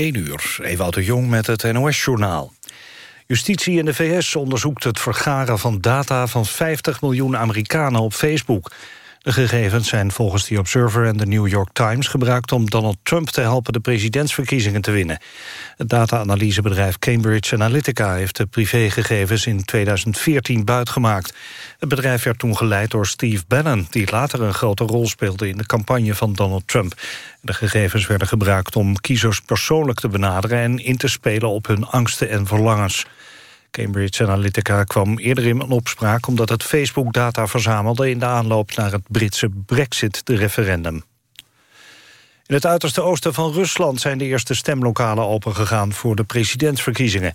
1 uur, Ewout de Jong met het NOS-journaal. Justitie in de VS onderzoekt het vergaren van data van 50 miljoen Amerikanen op Facebook. De gegevens zijn volgens The Observer en de New York Times gebruikt om Donald Trump te helpen de presidentsverkiezingen te winnen. Het data-analysebedrijf Cambridge Analytica heeft de privégegevens in 2014 buitgemaakt. Het bedrijf werd toen geleid door Steve Bannon, die later een grote rol speelde in de campagne van Donald Trump. De gegevens werden gebruikt om kiezers persoonlijk te benaderen en in te spelen op hun angsten en verlangens. Cambridge Analytica kwam eerder in opspraak... omdat het Facebook data verzamelde in de aanloop naar het Britse Brexit-referendum. In het uiterste oosten van Rusland zijn de eerste stemlokalen opengegaan voor de presidentsverkiezingen.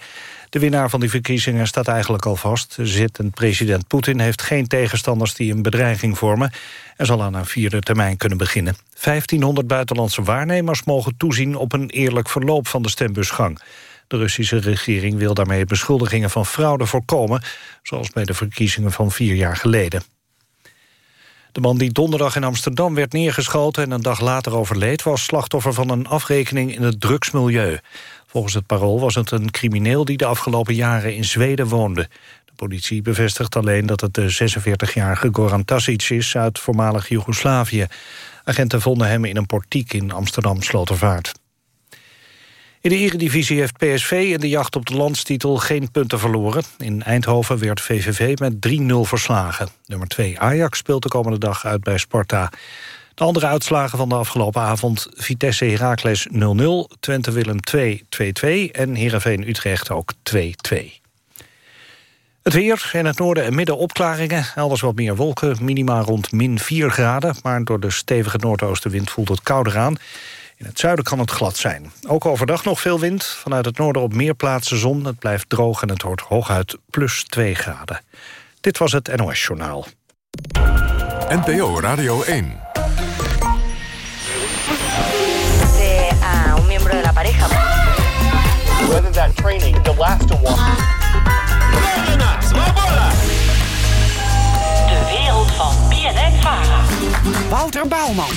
De winnaar van die verkiezingen staat eigenlijk al vast. Zittend president Poetin heeft geen tegenstanders die een bedreiging vormen... en zal aan een vierde termijn kunnen beginnen. 1500 buitenlandse waarnemers mogen toezien op een eerlijk verloop van de stembusgang. De Russische regering wil daarmee beschuldigingen van fraude voorkomen... zoals bij de verkiezingen van vier jaar geleden. De man die donderdag in Amsterdam werd neergeschoten... en een dag later overleed, was slachtoffer van een afrekening in het drugsmilieu. Volgens het parool was het een crimineel die de afgelopen jaren in Zweden woonde. De politie bevestigt alleen dat het de 46-jarige Goran Tasic is... uit voormalig Joegoslavië. Agenten vonden hem in een portiek in Amsterdam-Slotervaart. In de Eredivisie heeft PSV in de jacht op de landstitel geen punten verloren. In Eindhoven werd VVV met 3-0 verslagen. Nummer 2 Ajax speelt de komende dag uit bij Sparta. De andere uitslagen van de afgelopen avond... Vitesse Heracles 0-0, Twente Willem 2-2-2... en Heerenveen Utrecht ook 2-2. Het weer, in het noorden en midden opklaringen. Elders wat meer wolken, minima rond min 4 graden. Maar door de stevige noordoostenwind voelt het kouder aan. In het zuiden kan het glad zijn. Ook overdag nog veel wind. Vanuit het noorden op meer plaatsen zon. Het blijft droog en het wordt hooguit plus 2 graden. Dit was het NOS Journaal. NPO Radio 1. a un miembro de la pareja. Whether that training, the last one. Wouter Bouwman.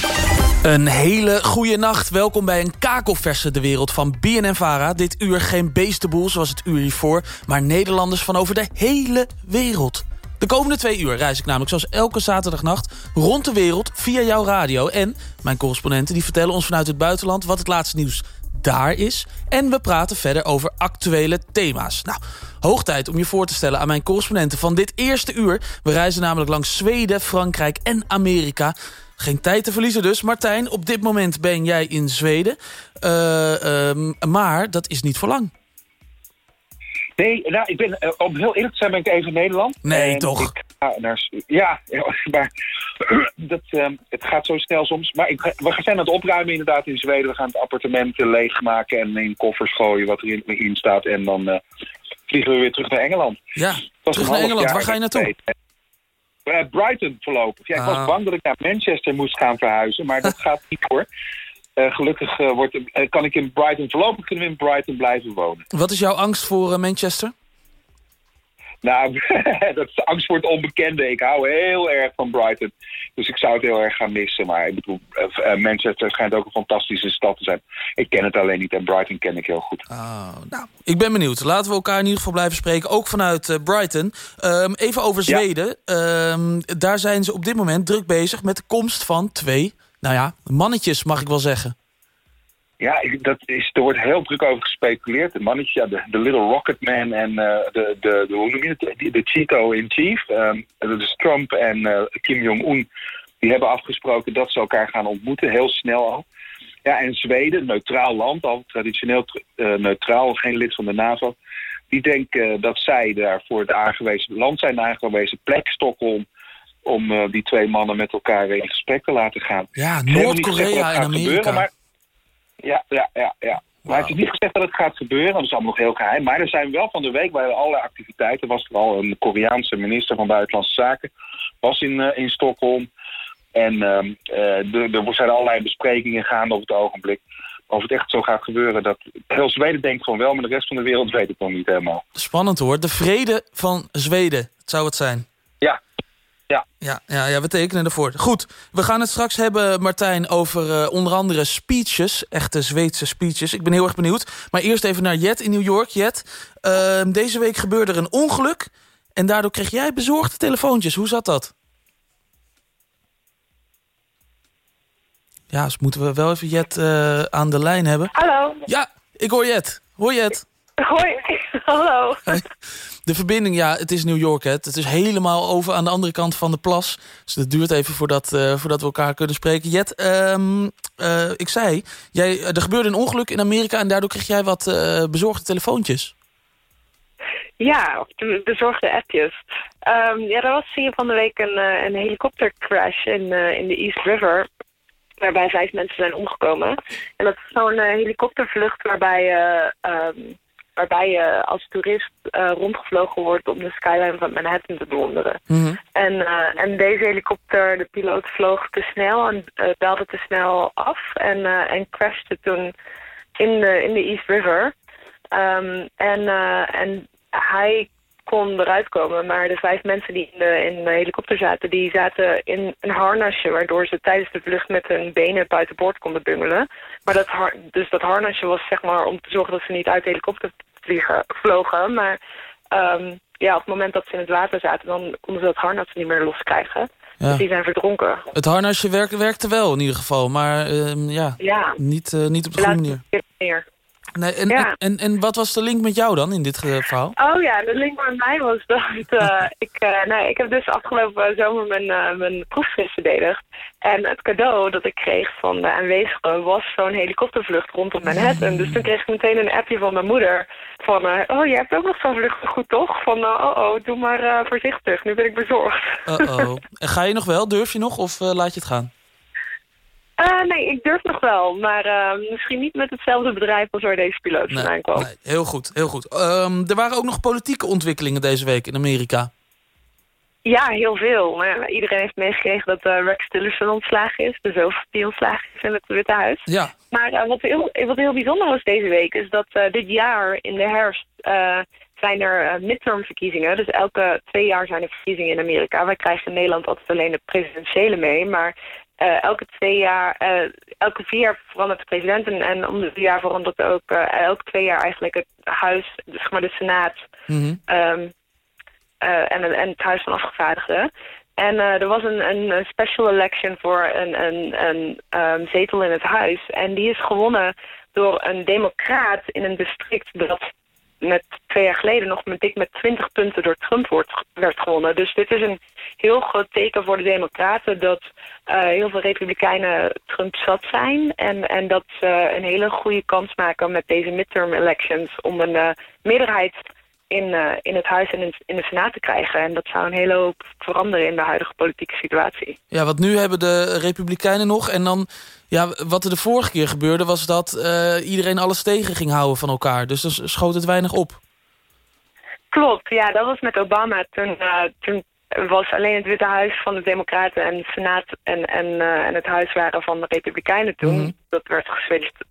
Een hele goede nacht. Welkom bij een kakelverse de wereld van BNN-Vara. Dit uur geen beestenboel zoals het uur hiervoor... maar Nederlanders van over de hele wereld. De komende twee uur reis ik namelijk zoals elke zaterdagnacht... rond de wereld via jouw radio. En mijn correspondenten die vertellen ons vanuit het buitenland... wat het laatste nieuws daar is. En we praten verder over actuele thema's. Nou, hoog tijd om je voor te stellen aan mijn correspondenten van dit eerste uur. We reizen namelijk langs Zweden, Frankrijk en Amerika... Geen tijd te verliezen dus. Martijn, op dit moment ben jij in Zweden. Uh, maar dat is niet voor lang. Nee, nou, ik ben, uh, om heel eerlijk te zijn ben ik even in Nederland. Nee, toch? Ik ga naar, ja, maar dat, uh, het gaat zo snel soms. Maar ik, we zijn aan het opruimen inderdaad in Zweden. We gaan het appartement leegmaken en in koffers gooien wat erin in staat. En dan uh, vliegen we weer terug naar Engeland. Ja, terug naar Engeland. Waar ga je naartoe? Uh, Brighton voorlopig. Ja, ik was Ah. bang dat ik naar Manchester moest gaan verhuizen, maar dat gaat niet voor. Uh, gelukkig uh, wordt, uh, kan ik in Brighton, voorlopig kunnen we in Brighton blijven wonen. Wat is jouw angst voor Manchester? Nou, dat is de angst voor het onbekende. Ik hou heel erg van Brighton. Dus ik zou het heel erg gaan missen. Maar ik bedoel, Manchester schijnt ook een fantastische stad te zijn. Ik ken het alleen niet en Brighton ken ik heel goed. Oh, nou, ik ben benieuwd. Laten we elkaar in ieder geval blijven spreken. Ook vanuit uh, Brighton. Um, even over Zweden. Ja. Um, daar zijn ze op dit moment druk bezig met de komst van twee... nou ja, mannetjes mag ik wel zeggen. Ja, dat is, er wordt heel druk over gespeculeerd. De mannetje, ja, de, de Little Rocket Man en uh, de, de, de, Cheeto in Chief. Um, dus Trump en uh, Kim Jong-un, die hebben afgesproken dat ze elkaar gaan ontmoeten, heel snel al. Ja, en Zweden, neutraal land, al traditioneel uh, neutraal, geen lid van de NAVO. Die denken dat zij daar voor het aangewezen land zijn, aangewezen plek, Stockholm om uh, die twee mannen met elkaar in gesprek te laten gaan. Ja, Noord-Korea en Amerika. Gebeuren, maar ja, ja, ja, ja. Wow. Maar het is niet gezegd dat het gaat gebeuren, dat is allemaal nog heel geheim. Maar er zijn wel van de week bij allerlei activiteiten... was er al een Koreaanse minister van Buitenlandse Zaken... was in, uh, in Stockholm. En uh, uh, er zijn allerlei besprekingen gaande op het ogenblik... of het echt zo gaat gebeuren. Dat heel Zweden denkt van wel, maar de rest van de wereld weet het nog niet helemaal. Spannend hoor. De vrede van Zweden, het zou het zijn. Ja, Ja. Ja, ja, we tekenen ervoor. Goed, we gaan het straks hebben, Martijn, over eh, onder andere speeches. Echte Zweedse speeches. Ik ben heel erg benieuwd. Maar eerst even naar Jet in New York. Jet, uh, deze week gebeurde er een ongeluk. En daardoor kreeg jij bezorgde telefoontjes. Hoe zat dat? Ja, dus moeten we wel even Jet uh, aan de lijn hebben. Hallo. Ja, ik hoor Jet. Hoor Jet. Hoi, hallo. De verbinding, ja, het is New York, hè. Het is helemaal over aan de andere kant van de plas. Dus het duurt even voordat, uh, voordat we elkaar kunnen spreken. Jet, um, uh, ik zei, jij, er gebeurde een ongeluk in Amerika... en daardoor kreeg jij wat uh, bezorgde telefoontjes. Ja, bezorgde appjes. Um, ja, er was hier van de week een, een helikoptercrash in, in de East River... waarbij vijf mensen zijn omgekomen. En dat is zo'n helikoptervlucht waarbij... Um, waarbij je als toerist uh, rondgevlogen wordt om de skyline van Manhattan te bewonderen. Mm -hmm. en, uh, en deze helikopter, de piloot vloog te snel en uh, belde te snel af en, en crashte toen in de, in de East River. Um, en, en hij kon eruit komen, maar de vijf mensen die in de, in de helikopter zaten, die zaten in een harnasje, waardoor ze tijdens de vlucht met hun benen buiten boord konden bungelen. Maar dat, har dus dat harnasje was zeg maar om te zorgen dat ze niet uit de helikopter vliegen, vlogen. Maar um, ja, op het moment dat ze in het water zaten, dan konden ze dat harnas niet meer loskrijgen. Ja. Dus die zijn verdronken. Het harnasje werk, werkte wel in ieder geval, maar um, ja, ja, Niet, uh, niet op de goede manier. Meer. Nee, en, ja. en, en, wat was de link met jou dan in dit verhaal? Oh ja, de link met mij was dat uh, ik, uh, nee, ik heb dus afgelopen zomer mijn, uh, mijn proefschrift verdedigd. En het cadeau dat ik kreeg van de aanwezigen was zo'n helikoptervlucht rondom Manhattan. Dus toen kreeg ik meteen een appje van mijn moeder van, oh je hebt ook nog zo'n vlucht goed toch? Van, oh oh, doe maar voorzichtig, nu ben ik bezorgd. Uh oh. En ga je nog wel? Durf je nog of laat je het gaan? Uh, nee, ik durf nog wel. Maar uh, misschien niet met hetzelfde bedrijf als waar deze piloot vandaan nee, kwam. Nee, heel goed, heel goed. Um, er waren ook nog politieke ontwikkelingen deze week in Amerika. Ja, heel veel. Iedereen heeft meegekregen dat uh, Rex Tillerson ontslagen is. De zoon die ontslagen is in het Witte Huis. Ja. Maar wat, heel, wat heel bijzonder was deze week... is dat dit jaar in de herfst zijn er midtermverkiezingen. Dus elke twee jaar zijn er verkiezingen in Amerika. Wij krijgen in Nederland altijd alleen de presidentiële mee. Maar uh, elke twee jaar, uh, elke vier jaar verandert de president en, en om de vier jaar verandert ook uh, elke twee jaar eigenlijk het huis, zeg maar de senaat mm -hmm. um, en, en het huis van afgevaardigden. En er was een, een special election voor een, een, een um, zetel in het huis. En die is gewonnen door een democraat in een district dat met twee jaar geleden nog met dik met 20 punten door Trump wordt, werd gewonnen. Dus dit is een heel groot teken voor de democraten dat uh, heel veel republikeinen Trump zat zijn. En, en dat ze een hele goede kans maken met deze midterm elections om een uh, meerderheid in, uh, in het huis en in, in de senaat te krijgen. En dat zou een hele hoop veranderen in de huidige politieke situatie. Ja, want nu hebben de republikeinen nog en dan ja, wat er de vorige keer gebeurde was dat uh, iedereen alles tegen ging houden van elkaar. Dus dan schoot het weinig op. Klopt, ja, dat was met Obama. Toen, uh, toen was alleen het Witte Huis van de Democraten en de Senaat en, en, uh, en het Huis waren van de Republikeinen toen. Mhm. Dat werd geswitcht.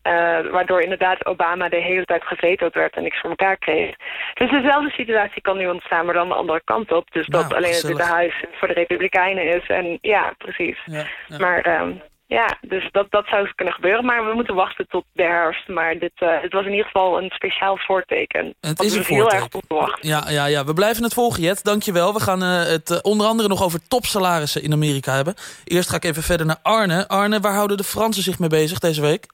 waardoor inderdaad Obama de hele tijd gevetoed werd en niks voor elkaar kreeg. Dus dezelfde situatie kan nu ontstaan, maar dan de andere kant op. Dus Nou, dat alleen het. Witte Huis voor de Republikeinen is. En ja, precies. Ja, ja. Maar ehm, ja, dus dat, dat zou kunnen gebeuren. Maar we moeten wachten tot de herfst. Maar dit, eh, dit was in ieder geval een speciaal voorteken. Het is een het heel erg onverwacht. Ja, ja, ja, we blijven het volgen, Jet. Dankjewel. We gaan eh, het eh, onder andere nog over topsalarissen in Amerika hebben. Eerst ga ik even verder naar Arne. Arne, waar houden de Fransen zich mee bezig deze week?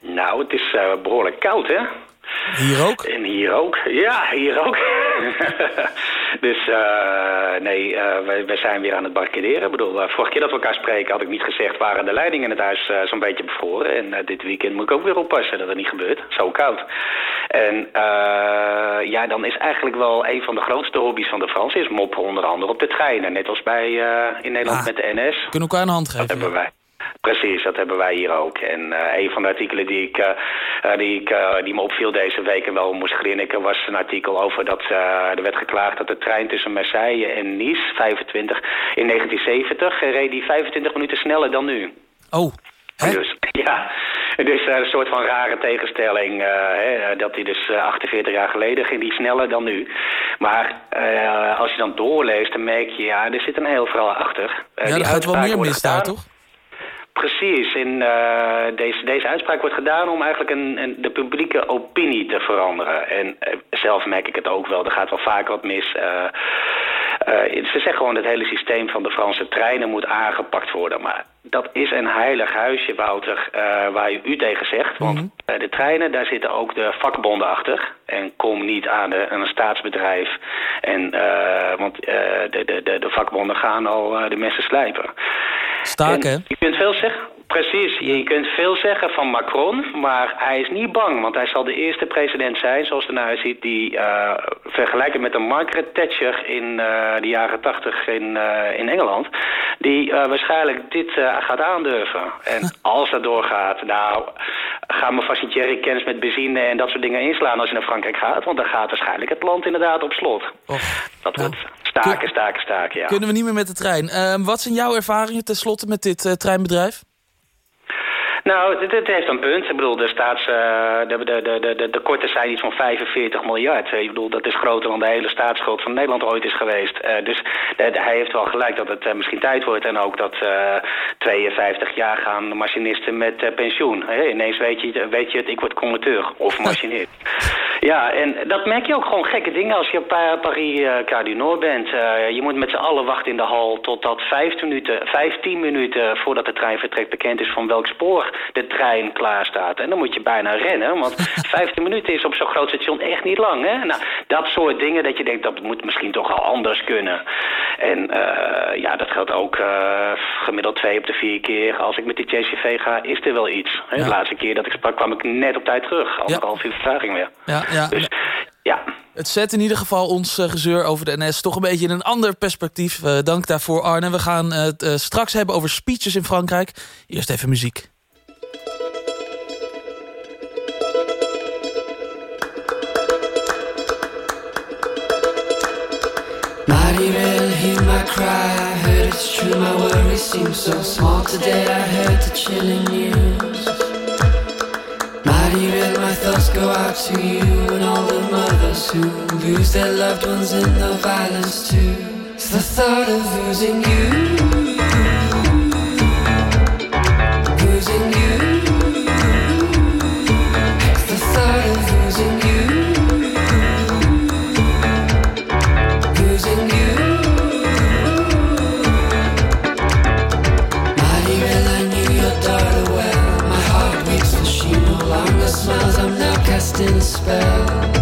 Nou, het is eh, behoorlijk koud, hè? Hier ook? En hier ook. Ja, hier ook. dus eh, nee, eh, wij, wij zijn weer aan het barricaderen. Ik bedoel, eh, vorige keer dat we elkaar spreken had ik niet gezegd... waren de leidingen in het huis zo'n beetje bevroren. En dit weekend moet ik ook weer oppassen dat het niet gebeurt. Zo koud. En ja, dan is eigenlijk wel een van de grootste hobby's van de Fransen... is moppen onder andere op de treinen. Net als bij in Nederland Ah. met de NS. We kunnen elkaar een hand Dat geven. hebben wij. Precies, dat hebben wij hier ook. En eh, een van de artikelen die, ik, eh, eh, die, ik, die me opviel deze week en wel moest grinniken... was een artikel over dat er werd geklaagd dat de trein tussen Marseille en Nice, 25, in 1970... reed die 25 minuten sneller dan nu. Oh, hè? Dus ja, dus uh, een soort van rare tegenstelling. Uh, hè, dat hij dus 48 jaar geleden ging die sneller dan nu. Maar als je dan doorleest, dan merk je, ja, er zit een heel verhaal achter. ja, er gaat wel meer mis daar, toch? Precies. In, uh, deze, deze uitspraak wordt gedaan om eigenlijk een, een, de publieke opinie te veranderen. En uh, zelf merk ik het ook wel. Er gaat wel vaak wat mis. Uh, ze zeggen gewoon dat het hele systeem van de Franse treinen moet aangepakt worden. Maar dat is een heilig huisje, Wouter, waar je u tegen zegt. Want mm -hmm. de treinen, daar zitten ook de vakbonden achter. En kom niet aan, de, aan een staatsbedrijf. En, want de, de, de, de vakbonden gaan al de messen slijpen. Staken, Je kunt veel zeggen. Precies, je kunt veel zeggen van Macron, maar hij is niet bang. Want hij zal de eerste president zijn, zoals het eruit ziet... die uh, vergelijken met de Margaret Thatcher in uh, de jaren tachtig in, uh, in Engeland... die waarschijnlijk dit gaat aandurven. En als dat doorgaat, nou... ga maar vast je jerrycans met benzine en dat soort dingen inslaan als je naar Frankrijk gaat. Want dan gaat waarschijnlijk het land inderdaad op slot. Dat wordt staken, staken, staken, ja. Kunnen we niet meer met de trein. Uh, wat zijn jouw ervaringen tenslotte met dit treinbedrijf? Nou, dit, dit, heeft een punt. Ik bedoel, de, staats, uh, de, de, de, de, de korten zijn iets van 45 miljard. Ik bedoel, dat is groter dan de hele staatsschuld van Nederland ooit is geweest. Uh, dus hij heeft wel gelijk dat het uh, misschien tijd wordt. En ook dat 52 jaar gaan machinisten met pensioen. Ineens weet je, weet je het, ik word conducteur of machinist. Ja, en dat merk je ook gewoon gekke dingen als je op Paris uh, bent. je moet met z'n allen wachten in de hal totdat 15 minuten, 15 minuten voordat de trein vertrekt bekend is van welk spoor de trein klaar staat. En dan moet je bijna rennen, want 15 minuten is op zo'n groot station echt niet lang. Hè? Nou, dat soort dingen dat je denkt, dat moet misschien toch al anders kunnen. En uh, ja, dat geldt ook gemiddeld twee op de vier keer. Als ik met die JCV ga, is er wel iets. Hè? Ja. De laatste keer dat ik sprak, kwam ik net op tijd terug. Anderhalf ja. uur vertraging weer. Ja, ja. Dus, ja. Het zet in ieder geval ons uh, gezeur over de NS toch een beetje in een ander perspectief. Uh, dank daarvoor Arne. We gaan het uh, straks hebben over speeches in Frankrijk. Eerst even muziek. Maribel, hear my cry. I heard it's true, my worries seem so small today. I heard the chilling news. Maribel, my thoughts go out to you and all the mothers who lose their loved ones in the violence too. It's the thought of losing you. in despair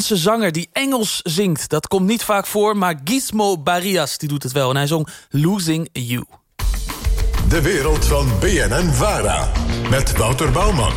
Spaanse zanger die Engels zingt. Dat komt niet vaak voor, maar Gizmo Barrias die doet het wel. En hij zong Losing You. De wereld van BNN Vara. Met Wouter Bouwman.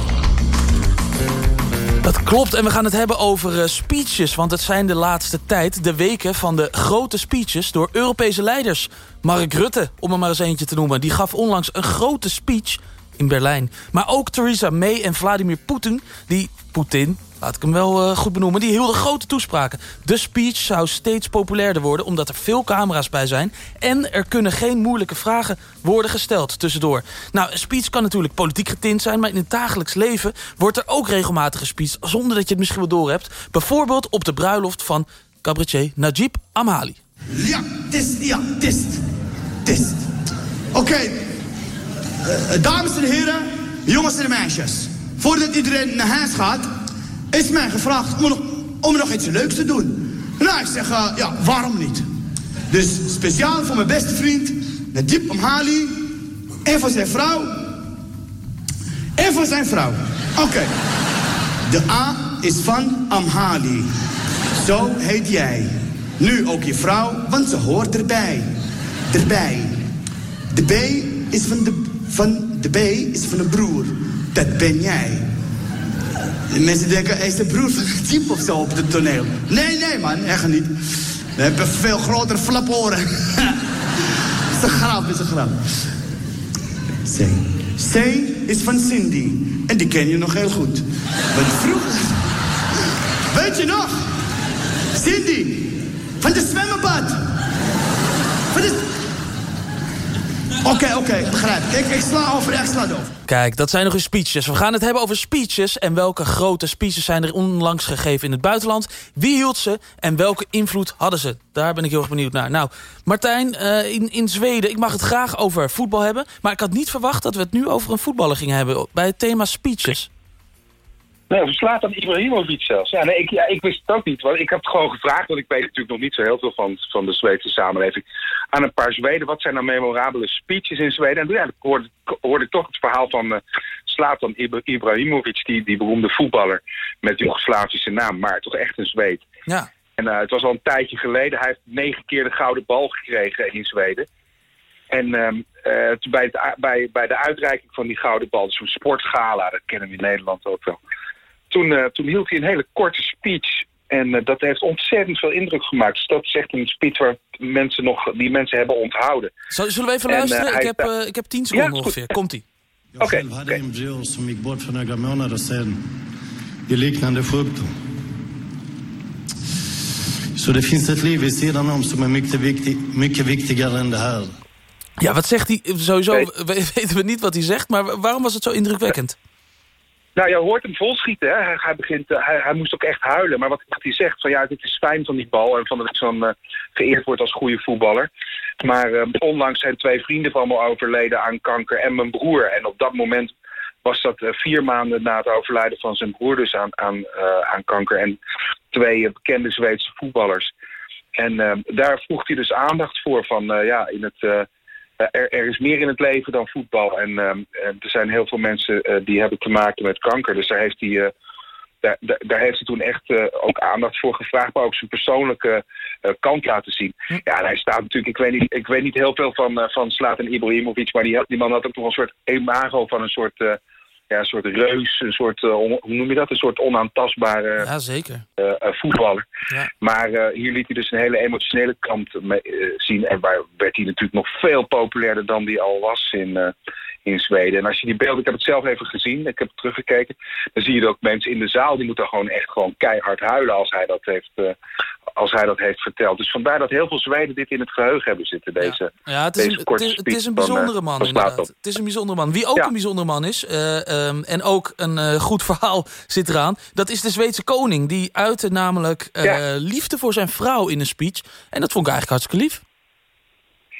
Dat klopt en we gaan het hebben over eh, speeches. Want het zijn de laatste tijd de weken van de grote speeches... door Europese leiders. Mark Rutte, om er maar eens eentje te noemen... die gaf onlangs een grote speech in Berlijn. Maar ook Theresa May en Vladimir Poetin... die Poetin laat ik hem wel eh, goed benoemen, die hielden grote toespraken. De speech zou steeds populairder worden omdat er veel camera's bij zijn... en er kunnen geen moeilijke vragen worden gesteld tussendoor. Nou, een speech kan natuurlijk politiek getint zijn... maar in het dagelijks leven wordt er ook regelmatig gespeecht... zonder dat je het misschien wel doorhebt. Bijvoorbeeld op de bruiloft van cabaretier Najib Amhali. Ja, test, ja. Oké, Eh, dames en heren, jongens en meisjes. Voordat iedereen naar huis gaat, is mij gevraagd om nog, om nog iets leuks te doen. Nou, ik zeg, eh, ja, waarom niet? Dus speciaal voor mijn beste vriend, Najib Amhali, en voor zijn vrouw, en voor zijn vrouw. Oké. De A is van Amhali. Zo heet jij. Nu ook je vrouw, want ze hoort erbij. Erbij. De B is van de, van de B is van de broer. Dat ben jij. Mensen denken, hij is de broer van een of zo op het toneel. Nee, nee man, echt niet. We hebben veel grotere flaporen. is een grap, is een grap. C. C is van Cindy. En die ken je nog heel goed. Want vroeger... Weet je nog? Cindy. Van de zwembad. Van de... Oké, oké, begrijp. Ik, ik sla over, ik sla over. Kijk, dat zijn nog eens speeches. We gaan het hebben over speeches en welke grote speeches zijn er onlangs gegeven in het buitenland. Wie hield ze en welke invloed hadden ze? Daar ben ik heel erg benieuwd naar. Nou, Martijn, eh, in, in Zweden, ik mag het graag over voetbal hebben. Maar ik had niet verwacht dat we het nu over een voetballer gingen hebben bij het thema speeches. Nee, of Zlatan Ibrahimovic zelfs. Ja, nee, ik, ja, ik wist het ook niet. Want ik heb het gewoon gevraagd, want ik weet natuurlijk nog niet zo heel veel van, van de Zweedse samenleving. Aan een paar Zweden, wat zijn nou memorabele speeches in Zweden? En toen ja, hoorde, hoorde ik toch het verhaal van uh, Zlatan Ibra- Ibrahimovic, die, die beroemde voetballer met die Joegoslavische naam, maar toch echt een Zweed. Ja. En uh, het was al een tijdje geleden. Hij heeft negen keer de gouden bal gekregen in Zweden. En uh, bij, het, bij, bij de uitreiking van die gouden bal, dus een sportgala, dat kennen we in Nederland ook wel. Toen, uh, toen hield hij een hele korte speech. En uh, dat heeft ontzettend veel indruk gemaakt. Dus dat is echt een speech waar mensen nog, die mensen hebben onthouden. Zullen we even en, luisteren? ik, heb, ik heb tien seconden ja, ongeveer. Komt-ie. Jag okay, själv hade okay. en bror som gick bort för några månader sedan i liknande sjukdom. Så det finns ett liv vid sidan om som är mycket, viktig, mycket viktigare än det här. Ja, wat zegt hij? Sowieso weten we niet wat hij zegt, maar waarom was het zo indrukwekkend? Nou, je hoort hem volschieten. Hè? Hij, begint, uh, hij, hij, moest ook echt huilen. Maar wat, hij zegt, van ja, dit is fijn van die bal... en van dat ik zo'n uh, geëerd wordt als goede voetballer. Maar uh, onlangs zijn twee vrienden van me overleden aan kanker en mijn broer. En op dat moment was dat vier maanden na het overlijden van zijn broer... dus aan, aan, aan kanker en twee bekende Zweedse voetballers. En daar vroeg hij dus aandacht voor van, ja, in het... Er, er, is meer in het leven dan voetbal. En uh, er zijn heel veel mensen uh, die hebben te maken met kanker. Dus daar heeft hij, uh, daar, daar, heeft hij toen echt ook aandacht voor gevraagd. Maar ook zijn persoonlijke kant laten zien. Ja, en hij staat natuurlijk... Ik weet niet, ik weet niet heel veel van, van Slatan Ibrahimovic. Maar die, die man had ook nog een soort imago van een soort... ja, een soort reus, een soort, hoe noem je dat? Een soort onaantastbare ja, zeker. voetballer. Ja. Maar hier liet hij dus een hele emotionele kant mee, zien. En waar werd hij natuurlijk nog veel populairder dan die al was in, uh, in Zweden. En als je die beelden, ik heb het zelf even gezien, ik heb het teruggekeken. Dan zie je ook mensen in de zaal, die moeten gewoon echt gewoon keihard huilen als hij dat heeft, uh, als hij dat heeft verteld. Dus vandaar dat heel veel Zweden dit in het geheugen hebben zitten. Deze, ja. ja het, is deze een, het, is, het is een bijzondere van, man inderdaad. Het is een bijzondere man. Wie ook ja. een bijzondere man is, um, en ook een goed verhaal zit eraan... dat is de Zweedse koning. Die uitte namelijk ja. liefde voor zijn vrouw in een speech. En dat vond ik eigenlijk hartstikke lief.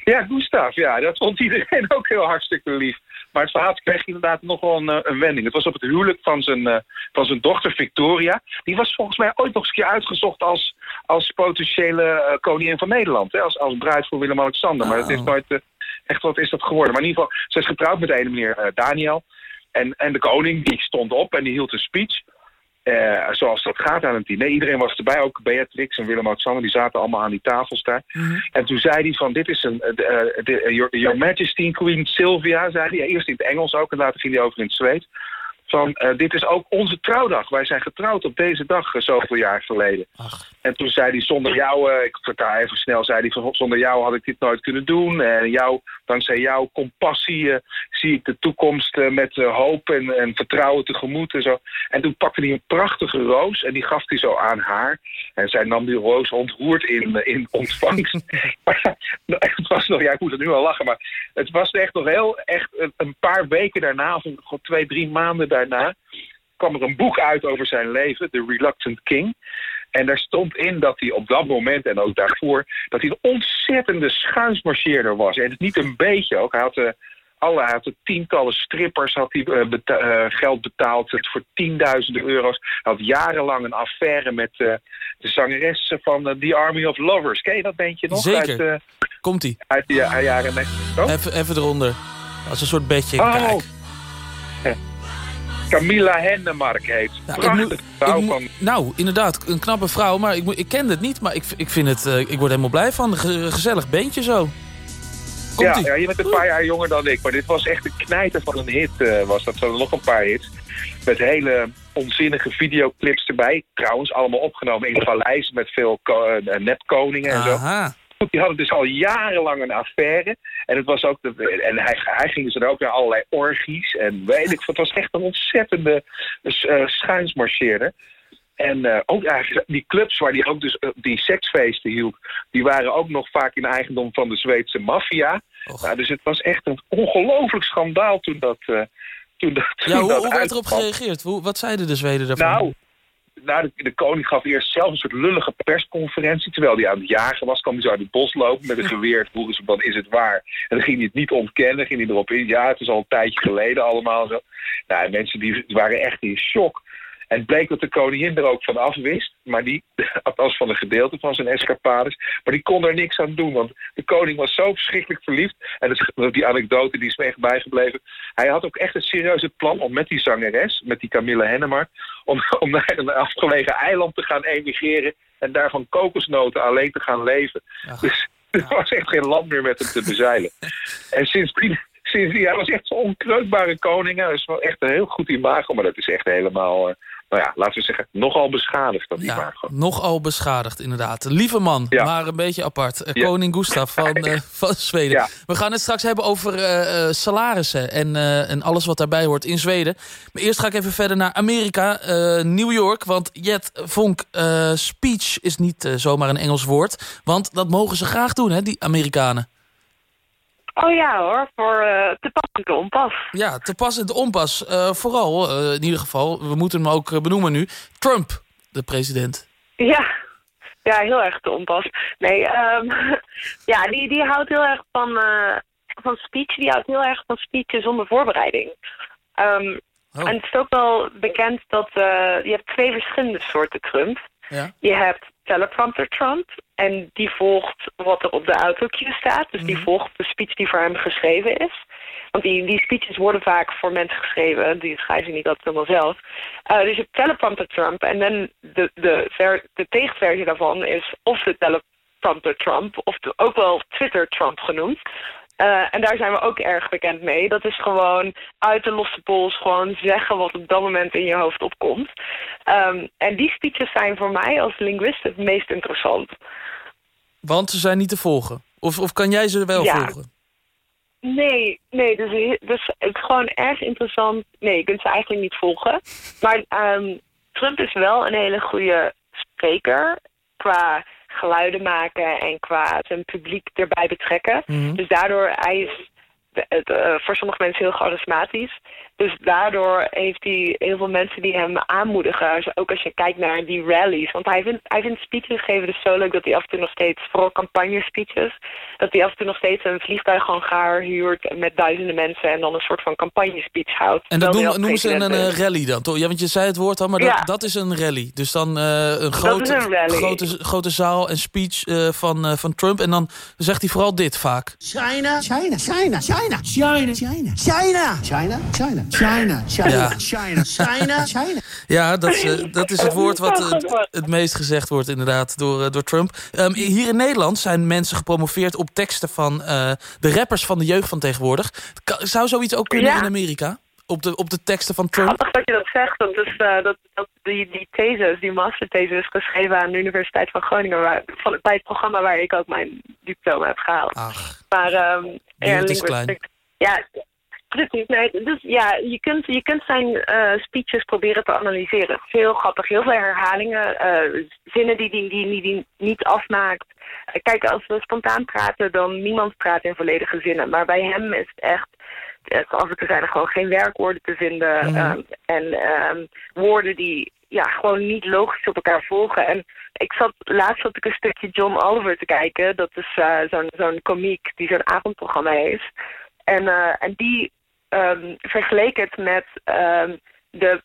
Ja, Gustav, ja, dat vond iedereen ook heel hartstikke lief. Maar het verhaal kreeg inderdaad nog wel een, een wending. Het was op het huwelijk van zijn, uh, van zijn dochter Victoria. Die was volgens mij ooit nog eens een keer uitgezocht als, als potentiële uh, koningin van Nederland. Hè? Als, als bruid voor Willem-Alexander. Maar dat is nooit uh, echt wat is dat geworden. Maar in ieder geval, ze is getrouwd met de ene meneer Daniel. En, en de koning die stond op en die hield een speech. Uh, zoals dat gaat aan het diner. Iedereen was erbij, ook Beatrix en Willem-Alexander, die zaten allemaal aan die tafels daar. Mm -hmm. En toen zei hij van, dit is een, uh, uh, your, your, Majesty Queen Sylvia, zei hij. Eerst in het Engels ook en later ging hij over in het Zweeds. Van eh, dit is ook onze trouwdag. Wij zijn getrouwd op deze dag eh, zoveel jaar geleden. En toen zei hij zonder jou, eh, ik vertaal even snel, zei hij van zonder jou had ik dit nooit kunnen doen. En jou, dankzij jouw compassie zie ik de toekomst met hoop en, en vertrouwen tegemoet en zo. En toen pakte hij een prachtige roos en die gaf hij zo aan haar. En zij nam die roos ontroerd in, in ontvangst. maar ja, het was nog, ja ik moet er nu al lachen, maar het was echt nog heel, echt een, paar weken daarna, of twee, drie maanden daarna, kwam er een boek uit over zijn leven, The Reluctant King. En daar stond in dat hij op dat moment en ook daarvoor... dat hij een ontzettende schuinsmarcheerder was. En het niet een beetje ook. Hij had, eh, alle, hij had tientallen strippers had hij, eh, beta- eh, geld betaald het voor tienduizenden euro's. Hij had jarenlang een affaire met de zangeres van The Army of Lovers. Ken je dat beentje nog? Zeker. Uit, Komt-ie. uit de ja- jaren... Oh? Even, even eronder. Als een soort bedje. Oh. Kijk. Camilla Hennemark heet. Prachtige moet- vrouw moet- van... Nou, inderdaad, een knappe vrouw. Maar ik, ik ken het niet, maar ik, ik, vind het, eh, ik word helemaal blij van. Ge- gezellig beentje zo. Ja, ja, je bent een paar jaar jonger dan ik. Maar dit was echt een knijter van een hit. eh, was dat zo nog een paar hits. Met hele onzinnige videoclips erbij. Trouwens, allemaal opgenomen in paleizen met veel eh, nepkoningen en zo. Die hadden dus al jarenlang een affaire. En, het was ook de, en hij, hij ging dus dan ook naar allerlei orgies. En weet ik, het was echt een ontzettende uh, schuinsmarcheerder. En eh, ook eigenlijk die clubs waar hij ook dus eh, die seksfeesten hield... die waren ook nog vaak in eigendom van de Zweedse maffia. Nou, dus het was echt een ongelooflijk schandaal toen dat... eh, toen dat Ja, toen hoe, dat hoe werd erop gereageerd? Hoe, wat zeiden de Zweden daarvan? Nou, nou de, koning gaf eerst zelf een soort lullige persconferentie. Terwijl hij aan het jagen was, kwam hij zo uit het bos lopen met een geweer. Vroegen ze van, is het waar? En dan ging hij het niet ontkennen, ging hij erop in. Ja, het is al een tijdje geleden allemaal zo. Nou, en mensen die waren echt in shock. En het bleek dat de koningin er ook van af wist. Maar die, althans van een gedeelte van zijn escapades. Maar die kon er niks aan doen. Want de koning was zo verschrikkelijk verliefd. En dat die anekdote die is me echt bijgebleven. Hij had ook echt een serieuze plan om met die zangeres, met die Camille Hennemark, om, om naar een afgelegen eiland te gaan emigreren. En daar van kokosnoten alleen te gaan leven. Dus er was echt geen land meer met hem te bezeilen. en sindsdien, sindsdien hij was echt zo'n onkreukbare koning. Hij is wel echt een heel goed imago. Maar dat is echt helemaal, eh, nou ja, laten we zeggen, nogal beschadigd, dat Ja, imago. nogal beschadigd inderdaad. Lieve man, Ja. maar een beetje apart. Eh, Ja. Koning Gustaf van, eh, van Zweden. We gaan het straks hebben over eh, salarissen en, en alles wat daarbij hoort in Zweden. Maar eerst ga ik even verder naar Amerika, New York. Want Jet Vonk, speech is niet zomaar een Engels woord. Want dat mogen ze graag doen, hè, die Amerikanen. Oh ja hoor, voor eh te pas en te onpas. Ja, te pas en te onpas. Eh, vooral, eh, in ieder geval, we moeten hem ook benoemen nu. Trump, de president. Ja, ja heel erg te onpas. Nee, ehm, ja, die, die houdt heel erg van, van speech. Die houdt heel erg van speeches zonder voorbereiding. Ehm, Oh. En het is ook wel bekend dat je hebt twee verschillende soorten Trump. Ja. Je hebt teleprompter Trump. En die volgt wat er op de autocue staat. Dus die volgt de speech die voor hem geschreven is. Want die, die speeches worden vaak voor mensen geschreven. Die schrijven niet altijd helemaal zelf. Eh, dus je hebt teleprompter Trump. En dan de, de, ver, de tegenversie daarvan is of de teleprompter Trump. Of de, ook wel Twitter Trump genoemd. Eh, en daar zijn we ook erg bekend mee. Dat is gewoon uit de losse pols gewoon zeggen wat op dat moment in je hoofd opkomt. Ehm, en die speeches zijn voor mij als linguist het meest interessant. Want ze zijn niet te volgen. Of, of kan jij ze wel Ja. volgen? Nee, nee, dus, dus het is gewoon erg interessant. Nee, je kunt ze eigenlijk niet volgen. Maar ehm, Trump is wel een hele goede spreker qua geluiden maken en qua zijn publiek erbij betrekken. Mhm. Dus daardoor, hij is de- het, eh, voor sommige mensen heel charismatisch. Dus daardoor heeft hij heel veel mensen die hem aanmoedigen. Dus ook als je kijkt naar die rallies. Want hij vindt, hij vindt speeches geven dus zo leuk dat hij af en toe nog steeds, vooral campagne speeches, dat hij af en toe nog steeds een vliegtuighangaar huurt met duizenden mensen en dan een soort van campagne speech houdt. En dat noemen, ze een, president eh, rally dan, toch? Ja, want je zei het woord al, maar Ja. dat, dat is een rally. Dus dan eh, een, grote, een. Grote, grote zaal en speech eh, van, eh, van Trump. En dan zegt hij vooral dit vaak. China, China, China, China, China, China, China, China, China, China, China, Ja. China, China, China. Ja, dat, is, eh, dat is het woord wat eh, het, meest gezegd wordt inderdaad door, eh, door Trump. Ehm, hier in Nederland zijn mensen gepromoveerd op teksten van eh, de rappers van de jeugd van tegenwoordig. Zou zoiets ook kunnen Ja. in Amerika? op de, op de teksten van Trump? Grappig dat je dat zegt. Dat is, eh, dat, dat die, die thesis, die masterthesis is geschreven aan de Universiteit van Groningen. Waar, van, bij het programma waar ik ook mijn diploma heb gehaald. Ach, maar, ehm wereld is Ja, precies. Nee, dus ja, je kunt, je kunt zijn eh, speeches proberen te analyseren. Heel grappig. Heel veel herhalingen, eh, zinnen die die, die, die, die niet afmaakt. Eh, Kijk, als we spontaan praten, dan niemand praat in volledige zinnen. Maar bij hem is het echt... Af en toe zijn er gewoon geen werkwoorden te vinden. Mhm. ehm, en ehm, woorden die ja, gewoon niet logisch op elkaar volgen. En ik zat laatst zat ik een stukje John Oliver te kijken. Dat is zo'n zo'n komiek die zo'n avondprogramma heeft. En, en die ehm, vergeleek het met ehm, de,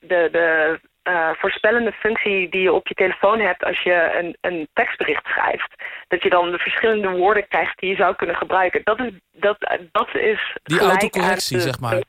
de, de eh, voorspellende functie die je op je telefoon hebt als je een, een tekstbericht schrijft. Dat je dan de verschillende woorden krijgt die je zou kunnen gebruiken. Dat is, dat, dat is Die autocorrectie, aan de- zeg maar.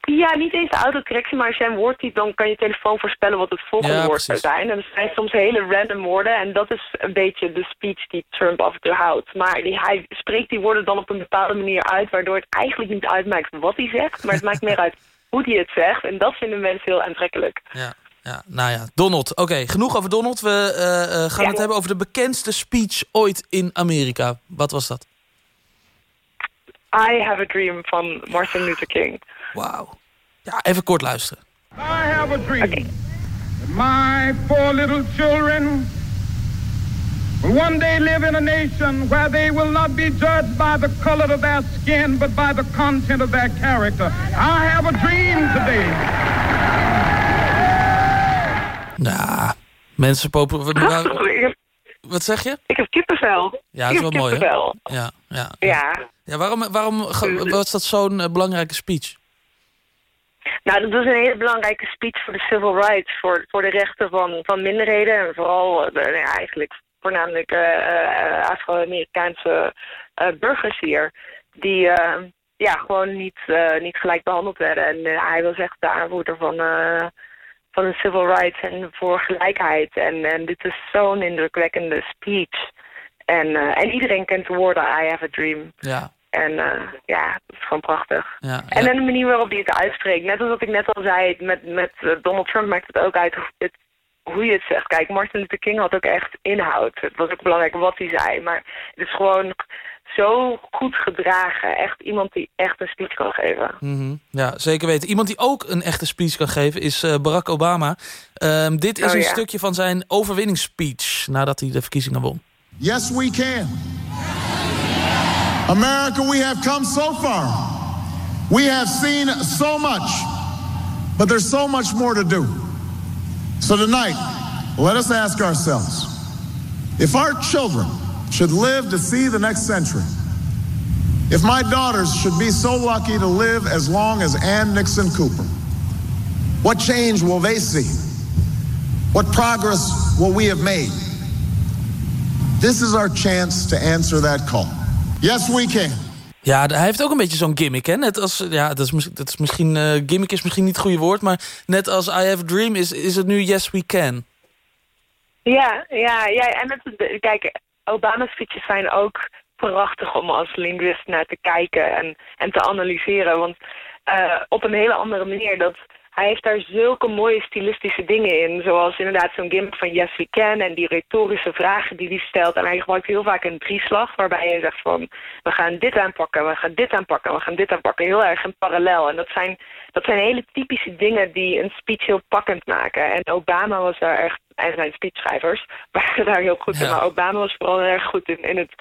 Ja, niet eens de autocorrectie, maar als jij een woord typt, dan kan je telefoon voorspellen wat het volgende Ja, woord zou zijn. En er zijn soms hele random woorden en dat is een beetje de speech die Trump af en toe houdt. Maar die, hij spreekt die woorden dan op een bepaalde manier uit, waardoor het eigenlijk niet uitmaakt wat hij zegt, maar het maakt meer uit hoe hij het zegt. En dat vinden mensen heel aantrekkelijk. Ja, ja, nou ja, Donald. Oké, genoeg over Donald. We eh, eh, gaan Ja. het hebben over de bekendste speech ooit in Amerika. Wat was dat? I have a dream van Martin Luther King. Wauw. Ja, even kort luisteren. I have a dream. My four little children will one day live in a nation where they will not be judged by the color of their skin, but by the content of their character. I have a dream today. Nou, mensen popen... Ik Wat zeg je? Ik heb kippenvel. Ja, dat is wel mooi, hè? Ja, ja. Ja. Ja waarom waarom ge- was dat zo'n eh, belangrijke speech? Nou, dat was een hele belangrijke speech voor de civil rights, voor, voor de rechten van, van minderheden en vooral eh, nou ja, eigenlijk voornamelijk eh, eh, Afro-Amerikaanse eh, burgers hier, die eh, ja, gewoon niet, eh, niet gelijk behandeld werden. En eh, hij was echt de aanvoerder van, eh, van de civil rights en voor gelijkheid. En, en dit is zo'n indrukwekkende speech. En, eh, en iedereen kent de woorden I have a dream. Ja, En eh, ja, dat is gewoon prachtig. ja. En dan de manier waarop hij het uitspreekt. Net als wat ik net al zei, met, met eh, Donald Trump maakt het ook uit hoe, het, hoe je het zegt. Kijk, Martin Luther King had ook echt inhoud. Het was ook belangrijk wat hij zei. Maar het is gewoon zo goed gedragen. Echt iemand die echt een speech kan geven. Mhm. Ja, zeker weten. Iemand die ook een echte speech kan geven is eh, Barack Obama. Ehm, dit is Oh, een ja. stukje van zijn overwinningsspeech nadat hij de verkiezingen won. Yes, we can. America, we have come so far. We have seen so much, but there's so much more to do. So tonight, let us ask ourselves if our children should live to see the next century, if my daughters should be so lucky to live as long as Ann Nixon Cooper, what change will they see? What progress will we have made? This is our chance to answer that call. Yes, we can. Ja, hij heeft ook een beetje zo'n gimmick, hè? Net als, ja, dat is, dat is misschien, eh, gimmick is misschien niet het goede woord... maar net als I Have a Dream is, is het nu Yes We Can. Ja, ja, ja. En het, kijk, Obama's speeches zijn ook prachtig om als linguist naar te kijken en, en te analyseren. Want eh, op een hele andere manier. Dat, hij heeft daar zulke mooie stilistische dingen in. Zoals inderdaad zo'n gimmick van Yes We Can en die retorische vragen die hij stelt. En hij gebruikt heel vaak een drieslag waarbij hij zegt van... we gaan dit aanpakken, we gaan dit aanpakken, we gaan dit aanpakken. Heel erg in parallel. En dat zijn, dat zijn hele typische dingen die een speech heel pakkend maken. En Obama was daar erg... En zijn speechschrijvers waren daar heel goed in. Ja. Maar Obama was vooral heel erg goed in, in het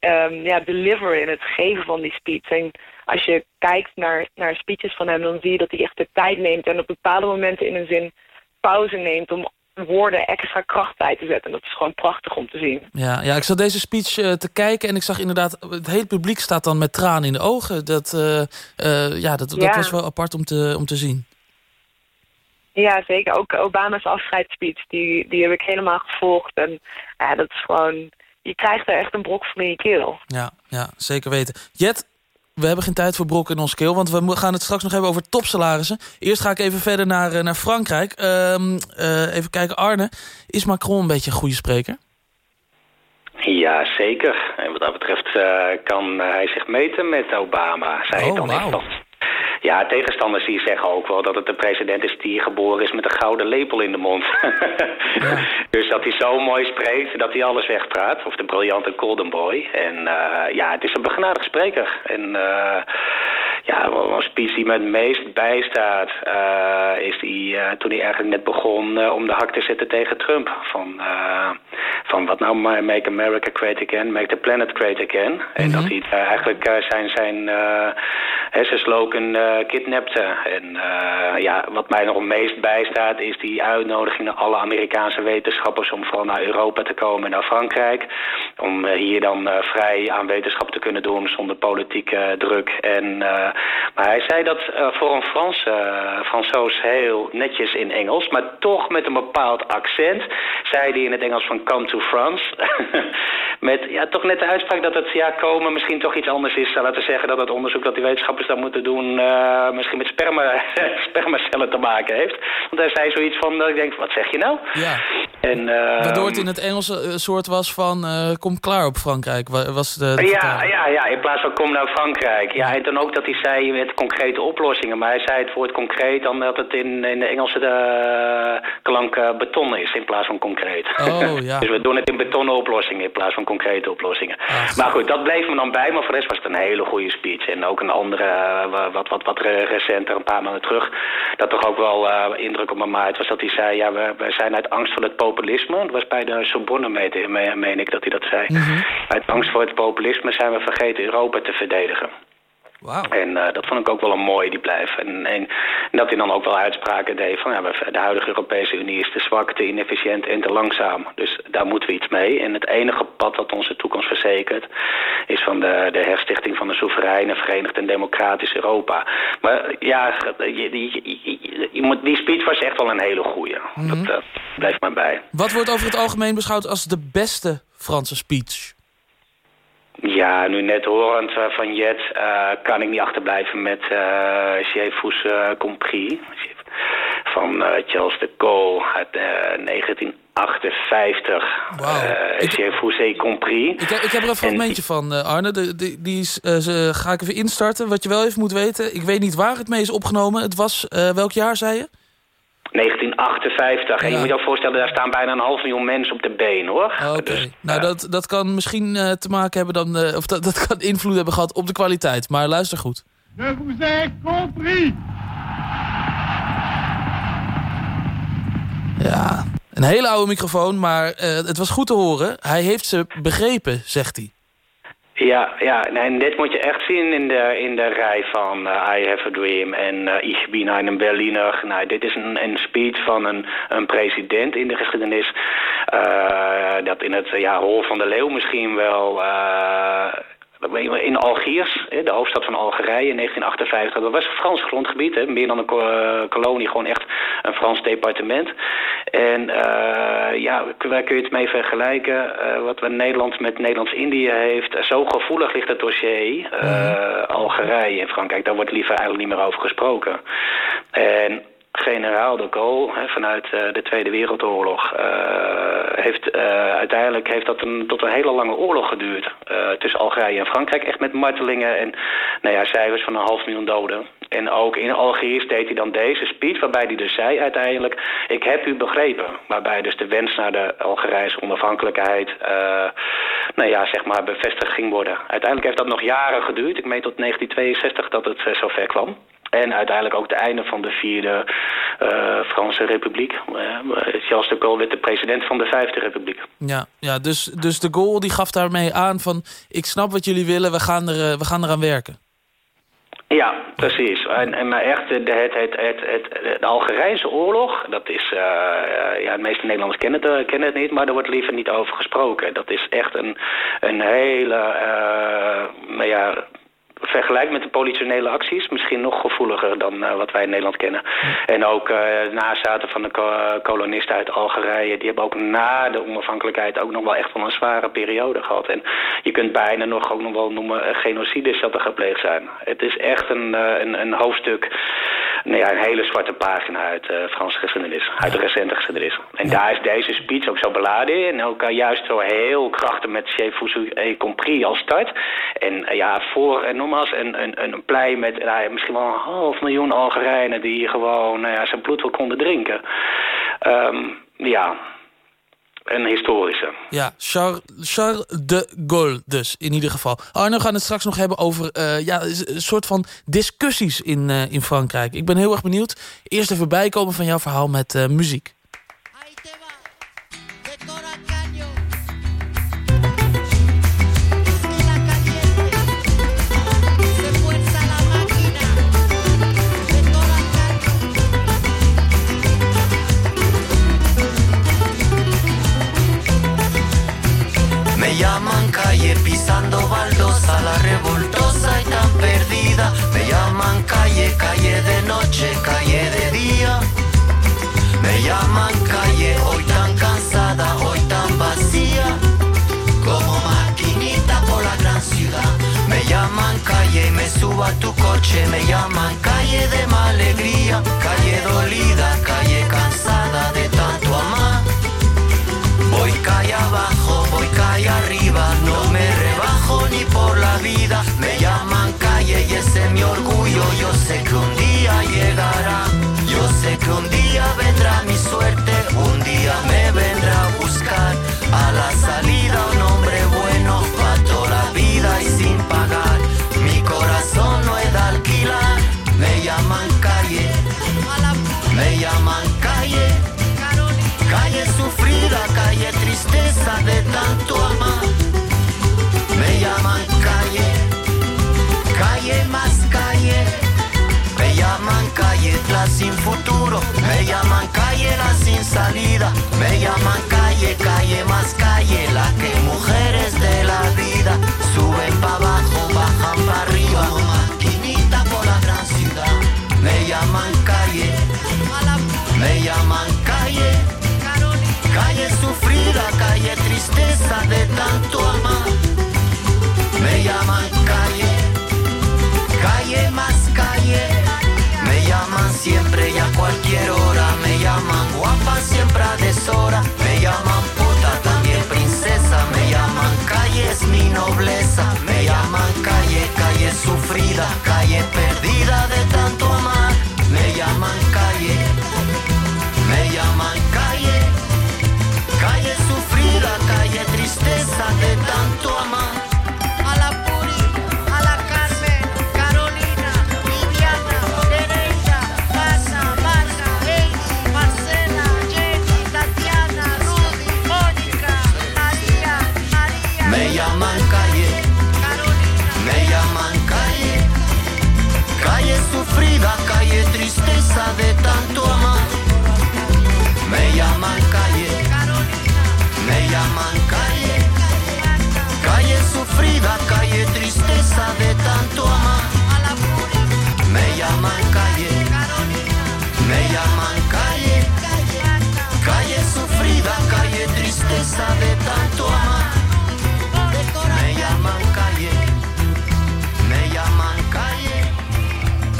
ehm, ja, deliveren, in het geven van die speech. En als je kijkt naar, naar speeches van hem, dan zie je dat hij echt de tijd neemt en op bepaalde momenten in een zin pauze neemt om woorden extra kracht bij te zetten. En dat is gewoon prachtig om te zien. Ja, ja ik zat deze speech eh, te kijken en ik zag inderdaad... het hele publiek staat dan met tranen in de ogen. Dat, eh, eh, ja, dat, dat Ja. was wel apart om te, om te zien. Ja, zeker. Ook Obama's afscheidsspeech, die, die heb ik helemaal gevolgd. En ja, dat is gewoon... Je krijgt er echt een brok van in je keel. Ja, ja, zeker weten. Jet, we hebben geen tijd voor brok in ons keel... want we gaan het straks nog hebben over topsalarissen. Eerst ga ik even verder naar, eh, naar Frankrijk. Ehm, eh, even kijken, Arne. Is Macron een beetje een goede spreker? Ja, zeker. En wat dat betreft eh, kan hij zich meten met Obama. Zei Oh, het dan even. Ja, tegenstanders die zeggen ook wel dat het de president is die geboren is met een gouden lepel in de mond. dus dat hij zo mooi spreekt dat hij alles wegpraat. Of de briljante Golden Boy. En uh, ja, het is een begenadigd spreker. En uh, ja, een speech die me het meest bijstaat uh, is die toen hij eigenlijk net begon om de hak te zetten tegen Trump. Van, van wat nou Make America Great Again, Make the Planet Great Again. Mm -hmm. En dat hij eigenlijk zijn, zijn, zijn slogan kidnapte. En ja, wat mij nog het meest bijstaat is die uitnodiging naar alle Amerikaanse wetenschappers om vooral naar Europa te komen en naar Frankrijk. Om hier dan vrij aan wetenschap te kunnen doen zonder politieke druk. En, maar hij zei dat voor een Franse, Fransoos heel netjes in Engels, maar toch met een bepaald accent. Zei hij in het Engels van come to France. met ja, toch net de uitspraak dat het ja, komen misschien toch iets anders is. Laten we zeggen dat het onderzoek dat die wetenschappers dan moeten doen misschien met sperma, spermacellen te maken heeft. Want hij zei zoiets van, ik denk, wat zeg je nou? Ja. En, Waardoor het in het Engels een soort was van, kom klaar op Frankrijk. Was de, de ja, ja, ja, in plaats van kom naar Frankrijk. Ja, en dan ook dat hij zei met concrete oplossingen. Maar hij zei het woord concreet dan dat het in, in de Engelse de, klank beton is in plaats van concreet. Oh, ja. dus we doen het in betonnen oplossingen in plaats van concrete oplossingen. Ach. Maar goed, dat bleef me dan bij. Maar voor de rest was het een hele goede speech. En ook een andere, wat, wat, wat recenter, een paar maanden terug, dat toch ook wel uh, indruk op me maakt, was dat hij zei, ja, we, we zijn uit angst voor het populisme. Dat was bij de Sorbonne, meen, meen ik dat hij dat zei. Mm -hmm. Uit angst voor het populisme zijn we vergeten Europa te verdedigen. Wow. En uh, dat vond ik ook wel een mooie die blijft. En, en, dat hij dan ook wel uitspraken deed van ja, de huidige Europese Unie is te zwak, te inefficiënt en te langzaam. Dus daar moeten we iets mee. En het enige pad dat onze toekomst verzekert is van de, de herstichting van een soevereine, verenigd en democratisch Europa. Maar ja, die, speech was echt wel een hele goeie. Mm -hmm. Dat uh, blijft maar bij. Wat wordt over het algemeen beschouwd als de beste Franse speech? Ja, nu net horend uh, van Jet uh, kan ik niet achterblijven met uh, J'ai Fous Compris van Charles de Gaulle uit 1958. Wow. J'ai Fous Compris. Ik, ik, heb er een fragmentje en, van, Arne. De, die is, ga ik even instarten. Wat je wel even moet weten. Ik weet niet waar het mee is opgenomen. Het was, welk jaar zei je? 1958. Ja. En je moet je ook voorstellen, daar staan bijna een half miljoen mensen op de been, hoor. Oké. Okay. Dus, nou, dat, dat kan misschien uh, te maken hebben dan... Uh, of dat, dat kan invloed hebben gehad op de kwaliteit. Maar luister goed. Je vous ai compris. Ja, een hele oude microfoon, maar het was goed te horen. Hij heeft ze begrepen, zegt hij. Ja, ja en dit moet je echt zien in de, in de rij van uh, I Have a Dream en uh, Ich bin ein Berliner. Nou, dit is een, een speech van een, een president in de geschiedenis. Uh, dat in het ja, Hol van de Leeuw misschien wel in Algiers, de hoofdstad van Algerije in 1958. Dat was een Frans grondgebied, hè, meer dan een kolonie, gewoon echt een Frans departement. En uh, ja, waar kun je het mee vergelijken? Uh, wat Nederland met Nederlands-Indië heeft. Zo gevoelig ligt het dossier mm. Algerije en Frankrijk. Daar wordt liever eigenlijk niet meer over gesproken. En generaal de Gaulle hè, vanuit uh, de Tweede Wereldoorlog. Uh, heeft, uh, uiteindelijk heeft dat een, tot een hele lange oorlog geduurd tussen Algerije en Frankrijk. Echt met martelingen en nou ja, cijfers van een half miljoen doden. En ook in Algiers deed hij dan deze speech waarbij hij dus zei uiteindelijk... ik heb u begrepen. Waarbij dus de wens naar de Algerijnse onafhankelijkheid... nou ja, zeg maar bevestigd ging worden. Uiteindelijk heeft dat nog jaren geduurd. Ik meen tot 1962 dat het zover kwam. En uiteindelijk ook het einde van de vierde uh, Franse republiek. Uh, Charles de Gaulle werd de president van de vijfde republiek. Ja, ja dus, dus de Gaulle die gaf daarmee aan van... ik snap wat jullie willen, we gaan, er, we gaan eraan werken. Ja, precies. En, en maar echt, het, het, het, het, het, de Algerijnse oorlog, dat is, uh, ja, de meeste Nederlanders kennen het, kennen het niet, maar er wordt liever niet over gesproken. Dat is echt een, een hele, uh, ja, vergelijkt met de politionele acties, misschien nog gevoeliger dan uh, wat wij in Nederland kennen. En ook uh, nazaten van de kolonisten uit Algerije, die hebben ook na de onafhankelijkheid ook nog wel echt wel een zware periode gehad. En je kunt bijna nog ook nog wel noemen uh, genocides dat er gepleegd zijn. Het is echt een, een, een, hoofdstuk, nou ja, een hele zwarte pagina uit Franse geschiedenis, uit de recente geschiedenis. En ja. daar is deze speech ook zo beladen en ook juist zo heel krachtig met Chef Foussou et compris als start. En ja, voor, nogmaals een, een, plei met nou, misschien wel een half miljoen Algerijnen... die gewoon nou ja, zijn bloed wel konden drinken. Ehm, ja, een historische. Ja, Charles, Charles de Gaulle dus, in ieder geval. Arno, we gaan het straks nog hebben over uh, ja, een soort van discussies in, uh, in Frankrijk. Ik ben heel erg benieuwd. Eerst even bijkomen van jouw verhaal met uh, muziek. Me llaman calle, calle de noche, calle de día. Me llaman calle, hoy tan cansada, hoy tan vacía. Como maquinita por la gran ciudad. Me llaman calle me subo a tu coche. Me llaman calle de alegría, calle dolida, calle cansada de tanto amar. Voy calle abajo, voy calle arriba, no me rebajo ni por la vida. Y ese es mi orgullo, yo sé que un día llegará. Yo sé que un día vendrá mi suerte, un día me vendrá a buscar. A la salida Me llaman puta también princesa. Me llaman calle es mi nobleza. Me llaman calle, calle sufrida, calle perdida me llaman calle. Calle sufrida, calle tristeza de tanto amar.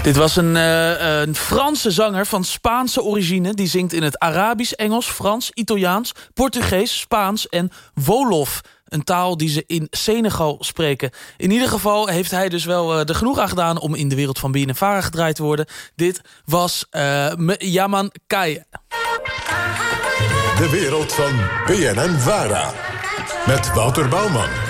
Dit was een, uh, een Franse zanger van Spaanse origine. Die zingt in het Arabisch, Engels, Frans, Italiaans, Portugees, Spaans en Wolof. Een taal die ze in Senegal spreken. In ieder geval heeft hij dus wel uh, er genoeg aan gedaan... om in de wereld van BNNVARA gedraaid te worden. Dit was uh, Yaman Kai. De wereld van BNN-VARA. Met Wouter Bouwman.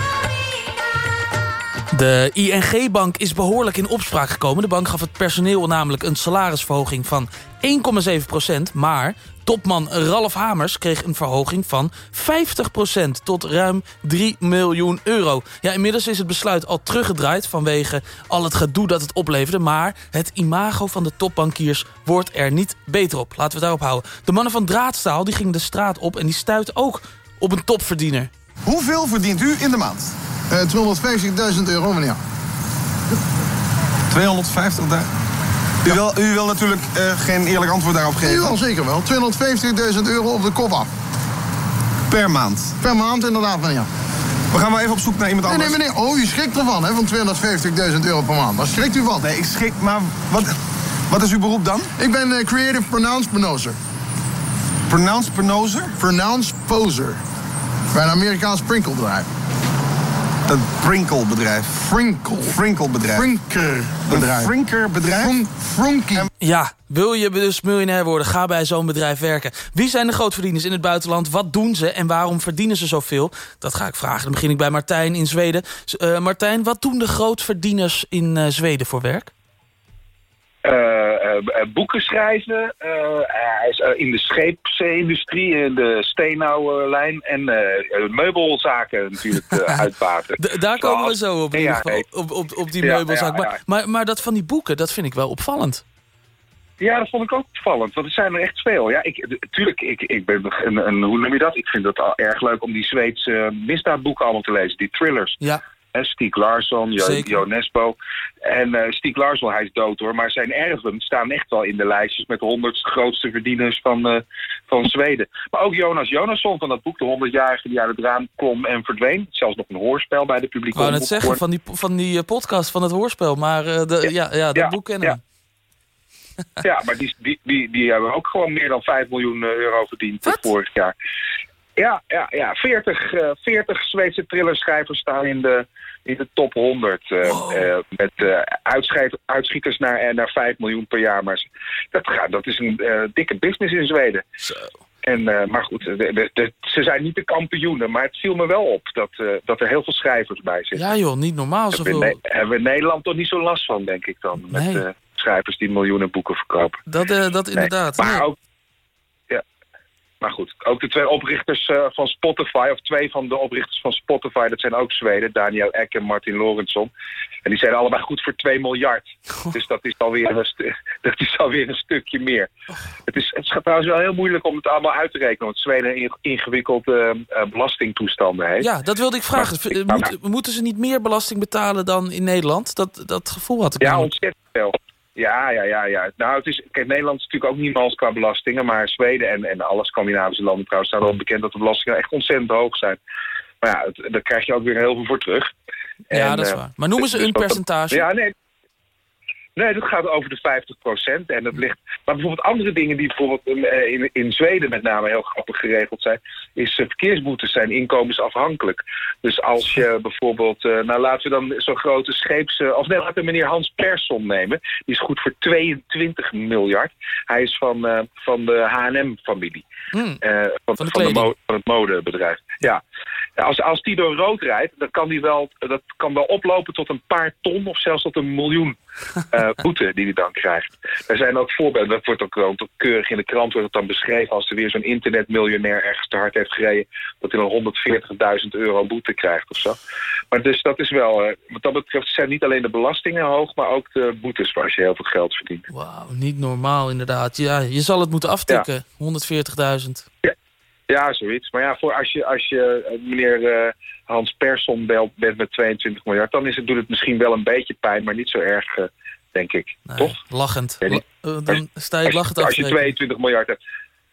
De ING-bank is behoorlijk in opspraak gekomen. De bank gaf het personeel namelijk een salarisverhoging van 1,7% maar topman Ralf Hamers kreeg een verhoging van 50% tot ruim 3 miljoen euro. Ja, inmiddels is het besluit al teruggedraaid vanwege al het gedoe dat het opleverde. Maar het imago van de topbankiers wordt er niet beter op. Laten we daarop houden. De mannen van Draadstaal die gingen de straat op en die stuit ook op een topverdiener. Hoeveel verdient u in de maand? Uh, 250.000 euro, meneer. 250.000? U wil, u wil natuurlijk uh, geen eerlijk antwoord daarop geven. Jawel, zeker wel. 250.000 euro op de kop af. Per maand? Per maand, inderdaad, meneer. We gaan maar even op zoek naar iemand anders. Nee, nee, meneer. Oh, u schrikt ervan, hè, van 250.000 euro per maand. Waar schrikt u van? Nee, ik schrik, maar wat, wat is uw beroep dan? Ik ben uh, Creative Pronounce Pronoser. Pronounce Pronoser? Pronounce Poser. Bij een Amerikaans sprinkelbedrijf. Een Prinkelbedrijf. Frinkel. Frinkelbedrijf. Frinkerbedrijf. Frinkerbedrijf. Fronky. Ja, wil je dus miljonair worden, ga bij zo'n bedrijf werken. Wie zijn de grootverdieners in het buitenland? Wat doen ze en waarom verdienen ze zoveel? Dat ga ik vragen. Dan begin ik bij Martijn in Zweden. Eh, Martijn, wat doen de grootverdieners in eh, Zweden voor werk? Eh, boeken schrijven. eh, hij is eh, in de scheepsindustrie, in de steenouwlijn en eh, eh, meubelzaken natuurlijk eh, uitbaten. Daar komen we zo op, in ieder geval, op, op, op die meubelzaak. ja. Maar, maar, maar dat van die boeken, dat vind ik wel opvallend. Ja, dat vond ik ook opvallend, want er zijn er echt veel. Ja, ik, tuurlijk, ik, ik ben een, een, hoe noem je dat? Ik vind het al erg leuk om die Zweedse eh, misdaadboeken allemaal te lezen, die thrillers. Ja. Hè, Stieg Larsson, jo, Zeker. En eh Stieg Larsson, hij is dood hoor, maar zijn erven staan echt wel in de lijstjes met de honderd grootste verdieners van, eh, van Zweden. Maar ook Jonas Jonasson van dat boek, de 100-jarige die uit het raam klom en verdween. Zelfs nog een hoorspel bij de Ik publieke wou net zeggen, van die, van die eh, podcast van het hoorspel. Maar eh, de, ja, ja, dat Ja, boek kennen ja. Ja, maar die, die, die, die hebben ook gewoon meer dan 5 miljoen eh, euro verdiend eh, vorig jaar. Ja, ja, ja. 40, eh 40 Zweedse thrillerschrijvers staan in de, in de top 100. eh, eh, met eh, uitschieters naar, naar 5 miljoen per jaar. Maar dat, gaat, dat is een dikke business in Zweden. En, eh, maar goed, de- de- de- ze zijn niet de kampioenen. Maar het viel me wel op dat, dat er heel veel schrijvers bij zitten. Ja joh, niet normaal Hebben zoveel. Ne- hebben we in Nederland toch niet zo last van, denk ik dan. Met Nee. schrijvers die miljoenen boeken verkopen. Dat, dat Nee, inderdaad. Maar Nee. ook, maar goed, ook de twee oprichters eh, van Spotify, of twee van de oprichters van Spotify, dat zijn ook Zweden, Daniel Ek en Martin Lorentzon. En die zijn allebei goed voor 2 miljard. Dus dat is alweer een, dat is alweer een stukje meer. Het is, het is trouwens wel heel moeilijk om het allemaal uit te rekenen, want Zweden ingewikkelde eh, belastingtoestanden heeft. Ja, dat wilde ik vragen. Maar- Eh, moet- moeten ze niet meer belasting betalen dan in Nederland? Dat, dat gevoel had ik Ja, ontzettend veel. Ja, ja, ja, ja. Nou, het is, kijk, Nederland is natuurlijk ook niet mals qua belastingen, maar Zweden en, en alle Scandinavische landen trouwens staan wel bekend dat de belastingen echt ontzettend hoog zijn. Maar ja, het, daar krijg je ook weer heel veel voor terug. Ja, En, dat is eh, waar. Maar noemen ze dus een dat- percentage? Ja, nee. Nee, dat gaat over de 50 procent. En dat ligt. Maar bijvoorbeeld andere dingen die bijvoorbeeld eh, in, in Zweden met name heel grappig geregeld zijn, is eh, verkeersboetes zijn inkomensafhankelijk. Dus als je bijvoorbeeld, eh, nou laten we dan zo'n grote scheeps, of nee, laten we meneer Hans Persson nemen. Die is goed voor 22 miljard. Hij is van, van de H&M-familie. Hmm. Van, Van van, van het modebedrijf. Ja. Als, als die door rood rijdt, dan kan die wel, dat kan wel oplopen tot een paar ton of zelfs tot een miljoen eh, boete die hij dan krijgt. Er zijn ook voorbeelden, dat wordt ook wel keurig in de krant wordt het dan beschreven als er weer zo'n internetmiljonair ergens te hard heeft gereden, dat hij dan 140.000 euro boete krijgt of zo. Maar dus dat is wel, eh, wat dat betreft zijn niet alleen de belastingen hoog, maar ook de boetes waar als je heel veel geld verdient. Wauw, niet normaal inderdaad. Ja, je zal het moeten aftikken. 140.000. Ja, zoiets. Maar ja, voor als je, als je eh, meneer eh, Hans Persson belt, bent met 22 miljard, dan is het, doet het misschien wel een beetje pijn, maar niet zo erg, eh, denk ik. Toch? Lachend. Ja, La- dan sta je Als, lachend als af je 22 miljard hebt.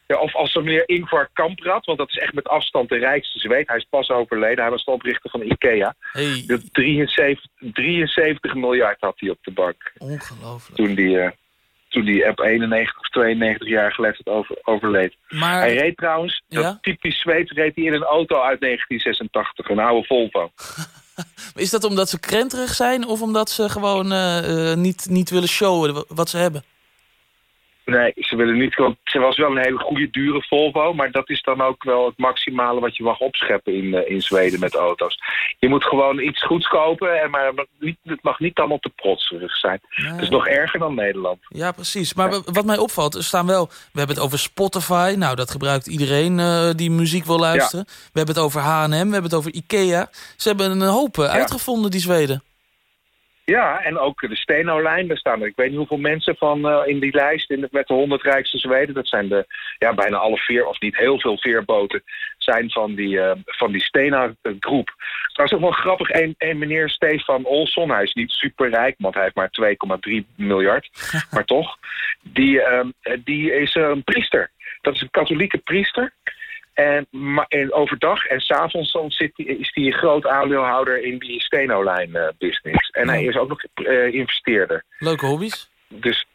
Ja, of als er meneer Ingvar Kamprad, want dat is echt met afstand de rijkste Zweed. Hij is pas overleden. Hij was de oprichter van IKEA. Hey. De 73, 73 miljard had hij op de bank. Ongelooflijk. Toen die, toen die op 91 of 92 jaar leeftijd over, overleed. Maar, Hij reed trouwens, Ja? dat typisch Zweeds, reed hij in een auto uit 1986. Een oude Volvo. is dat omdat ze krenterig zijn of omdat ze gewoon eh, eh, niet, niet willen showen wa- wat ze hebben? Nee, ze willen niet. want Ze was wel een hele goede, dure Volvo. Maar dat is dan ook wel het maximale wat je mag opscheppen in, eh, in Zweden met auto's. Je moet gewoon iets goeds kopen. En maar niet, het mag niet allemaal te protserig zijn. Dat is nog erger dan Nederland. Ja, precies. Maar wa- wat mij opvalt, er staan wel... We hebben het over Spotify. Nou, dat gebruikt iedereen eh, die muziek wil luisteren. We hebben het over H&M, we hebben het over Ikea. Ze hebben een hoop eh, uitgevonden, die Zweden. Ja, en ook de Steno-lijn. Daar staan er, ik weet niet hoeveel mensen van eh, in die lijst in de, met de 100 rijkste Zweden. Dat zijn de, ja, bijna alle veer, of niet heel veel veerboten, zijn van die, eh, van die Stena-groep. Trouwens ook wel grappig, een, een meneer Stefan Olsson, hij is niet superrijk, want hij heeft maar 2,3 miljard, maar toch. Die, eh, die is een priester. Dat is een katholieke priester. En, maar, en overdag en s'avonds dan zit die, is hij een groot aandeelhouder in die Steno-lijn eh, business. En hij is ook nog eh, investeerder. Leuke hobby's. Dus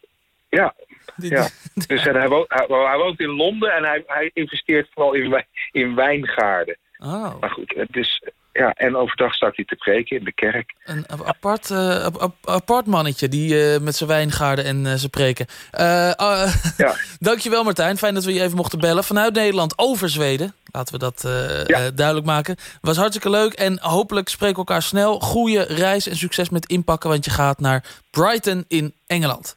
ja, ja. Dus en hij, woont, hij, hij woont in Londen en hij, hij investeert vooral in, wij- in wijngaarden. Oh. Maar goed, het is, Ja, en overdag staat hij te preken in de kerk. Een apart, uh, apart mannetje die uh, met zijn wijngaarden en uh, zijn preken. ja. Dankjewel Martijn, fijn dat we je even mochten bellen. Vanuit Nederland over Zweden, laten we dat ja. duidelijk maken. Was hartstikke leuk en hopelijk spreken we elkaar snel. Goeie reis en succes met inpakken, want je gaat naar Brighton in Engeland.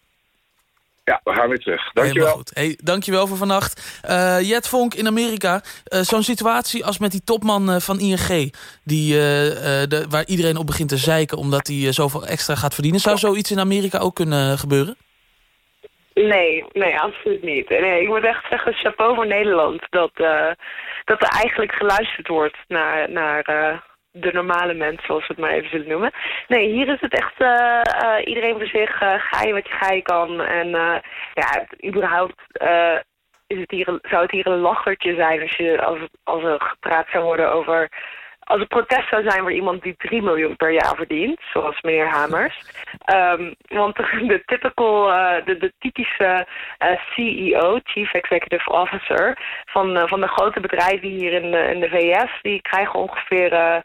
Ja, we gaan weer terug. Dankjewel. Goed. Hey, dankjewel voor vannacht. Uh, Jet Vonk in Amerika. Uh, Zo'n situatie als met die topman uh, van ING... Die, de, waar iedereen op begint te zeiken... omdat hij zoveel extra gaat verdienen. Zou zoiets in Amerika ook kunnen gebeuren? Nee, nee, absoluut niet. Nee, ik moet echt zeggen, chapeau voor Nederland... dat, dat er eigenlijk geluisterd wordt naar... naar de normale mens, zoals we het maar even zullen noemen. Nee, hier is het echt uh, iedereen voor zich. Uh, ga je wat je ga je kan. En ja, überhaupt is het hier, zou het hier een lachertje zijn als, je, als, als er gepraat zou worden over als er protest zou zijn voor iemand die 3 miljoen per jaar verdient, zoals meneer Hamers. Um, want de, typical, uh, de, typische uh, CEO, Chief Executive Officer, van, uh, van de grote bedrijven hier in de, in de VS, die krijgen ongeveer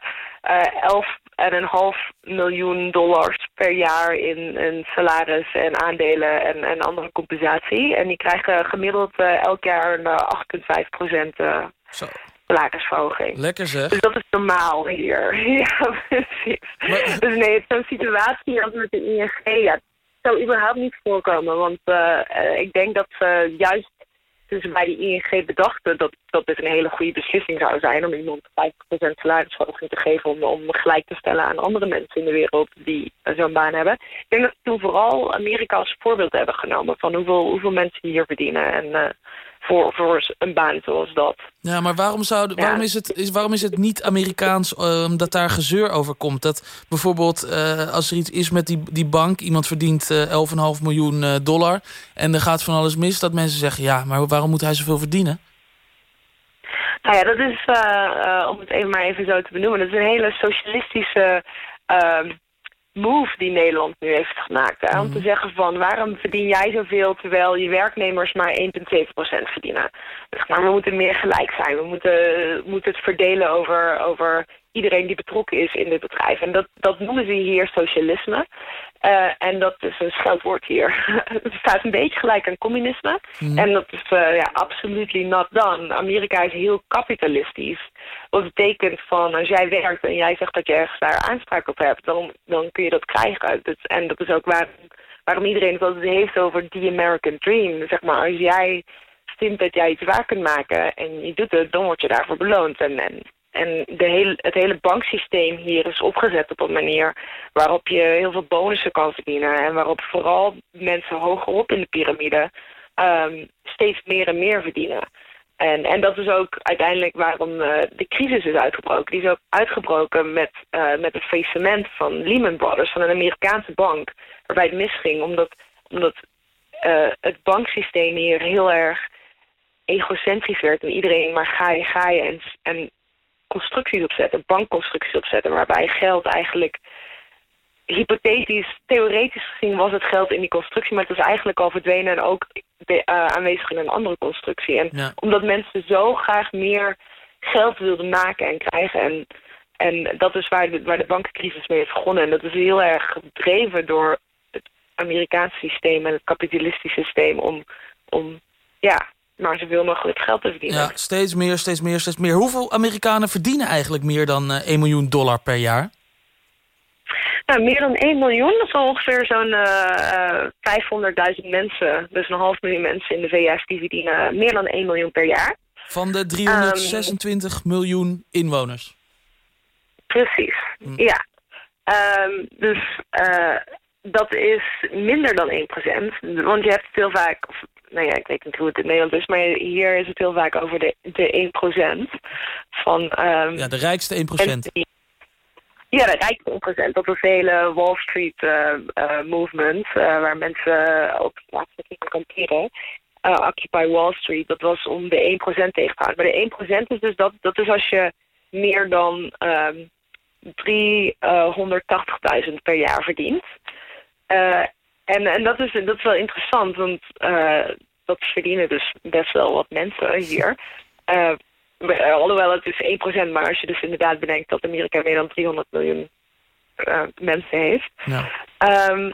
elf en een half miljoen dollars per jaar in, in salaris en aandelen en, en andere compensatie. En die krijgen gemiddeld elk jaar een 8,5 procent salarisverhoging. Lekker zeg. Dus dat is normaal hier. ja, precies. Dus nee, zo'n situatie als met de ING, ja, zou überhaupt niet voorkomen. Want uh, ik denk dat ze juist toen bij de ING bedachten dat, dat dit een hele goede beslissing zou zijn om iemand 50% salarisverhoging te geven om, om gelijk te stellen aan andere mensen in de wereld die zo'n baan hebben. Ik denk dat ze toen vooral Amerika als voorbeeld hebben genomen van hoeveel, hoeveel mensen hier verdienen en uh, voor, voor een baan zoals dat. Ja, maar waarom, zou, waarom, is, het, is, waarom is het niet Amerikaans um, dat daar gezeur over komt? Dat bijvoorbeeld uh, als er iets is met die, die bank... iemand verdient uh, 11,5 miljoen uh, dollar en er gaat van alles mis... dat mensen zeggen, ja, maar waarom moet hij zoveel verdienen? Nou ja, dat is, om het even maar even zo te benoemen... dat is een hele socialistische ehm, move die Nederland nu heeft gemaakt. Hè? Om te mhm. zeggen van waarom verdien jij zoveel terwijl je werknemers maar 1,7% verdienen. Maar we moeten meer gelijk zijn. We moeten, moeten het verdelen over, over iedereen die betrokken is in dit bedrijf. En dat, dat noemen ze hier socialisme. Uh, en dat is een scheldwoord hier. het staat een beetje gelijk aan communisme. Mm. En dat is uh, ja, absolutely not done. Amerika is heel kapitalistisch. Wat betekent van als jij werkt en jij zegt dat je ergens daar aanspraak op hebt, dan, dan kun je dat krijgen. Dat, en dat is ook waarom, waarom iedereen het altijd heeft over the American dream. Zeg maar, als jij vindt dat jij iets waar kunt maken en je doet het, dan word je daarvoor beloond. En, en en de hele, het hele banksysteem hier is opgezet op een manier waarop je heel veel bonussen kan verdienen. En waarop vooral mensen hogerop in de piramide um, steeds meer en meer verdienen. En, en dat is ook uiteindelijk waarom uh, de crisis is uitgebroken. Die is ook uitgebroken met, uh, met het faillissement van Lehman Brothers, van een Amerikaanse bank, waarbij het misging omdat, omdat uh, het banksysteem hier heel erg egocentrisch werd en iedereen maar ga je, ga je en, en constructies opzetten, bankconstructies opzetten, waarbij geld eigenlijk hypothetisch, theoretisch gezien was het geld in die constructie, maar het was eigenlijk al verdwenen en ook de, uh, aanwezig in een andere constructie. En omdat mensen zo graag meer geld wilden maken en krijgen en, en dat is waar de, waar de bankencrisis mee is begonnen. En dat is heel erg gedreven door het Amerikaanse systeem en het kapitalistische systeem om, om ja, maar zoveel mogelijk geld te verdienen. Ja, steeds meer, steeds meer, steeds meer. Hoeveel Amerikanen verdienen eigenlijk meer dan uh, eh, 1 miljoen dollar per jaar? Nou, meer dan 1 miljoen, dat is ongeveer zo'n uh, uh, 500.000 mensen. Dus een half miljoen mensen in de VS die verdienen meer dan 1 miljoen per jaar. Van de 326 um, miljoen inwoners? Precies, hm. ja. Um, dus uh, dat is minder dan 1%. Want je hebt heel vaak, nou ja, ik weet niet hoe het in Nederland is, maar hier is het heel vaak over de, de 1% van... Um, ja, de rijkste 1%. ja, de rijkste 1%. Dat is de hele Wall Street uh, uh, movement, uh, waar mensen ook laatst gingen kamperen. Occupy Wall Street, dat was om de 1% tegen te houden. Maar de 1% is dus dat, dat is als je meer dan um, 380.000 per jaar verdient. En, en dat, is, dat is wel interessant, want uh, dat verdienen dus best wel wat mensen hier. Uh, eh, alhoewel het is 1%, maar als je dus inderdaad bedenkt dat Amerika meer dan 300 miljoen eh, mensen heeft. Ja. Ehm,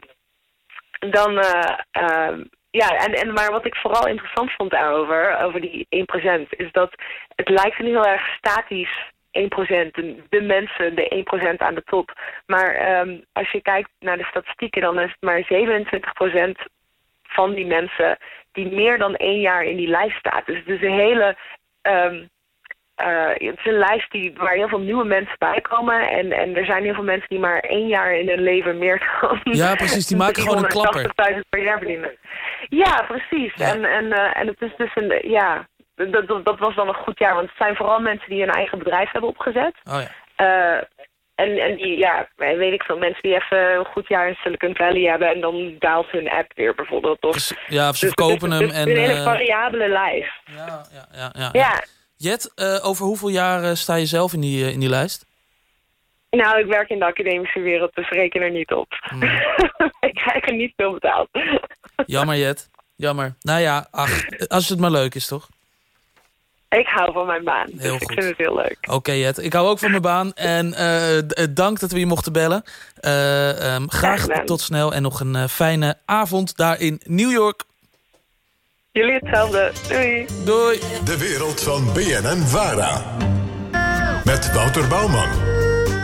dan, eh, ehm, ja, en, en, maar wat ik vooral interessant vond daarover, over die 1%, is dat het lijkt nu heel erg statisch 1%, de, de mensen, de 1% aan de top. Maar ehm, als je kijkt naar de statistieken, dan is het maar 27% van die mensen die meer dan één jaar in die lijst staat. Dus het is een hele... ehm, eh, het is een lijst die, waar heel veel nieuwe mensen bij komen. En, en er zijn heel veel mensen die maar één jaar in hun leven meer dan... Ja, precies, die maken gewoon een klapper. 380.000 per jaar verdienen. Ja, precies. En, en, eh, en het is dus een... Ja, dat, dat, dat was dan een goed jaar. Want het zijn vooral mensen die hun eigen bedrijf hebben opgezet. Oh ja. Eh, en, en die, ja, weet ik veel, mensen die even een goed jaar in Silicon Valley hebben... en dan daalt hun app weer bijvoorbeeld. Of, Ja, ze Dus verkopen hem en... Het is een hele eh, variabele lijst. ja, ja, ja. Ja. Jet, eh, over hoeveel jaar sta je zelf in die, in die lijst? Nou, ik werk in de academische wereld, dus reken er niet op. Hmm. ik krijg er niet veel betaald. Jammer, Jet. Jammer. Nou ja, ach, als het maar leuk is, toch? Ik hou van mijn baan, dus Heel ik goed. vind het heel leuk. Oké, Jet. Ik hou ook van mijn baan. En eh, eh, dank dat we je mochten bellen. Eh, ehm, graag tot snel en nog een fijne avond daar in New York. Jullie hetzelfde. Doei. Doei. De wereld van BNN Vara. Met Wouter Bouwman.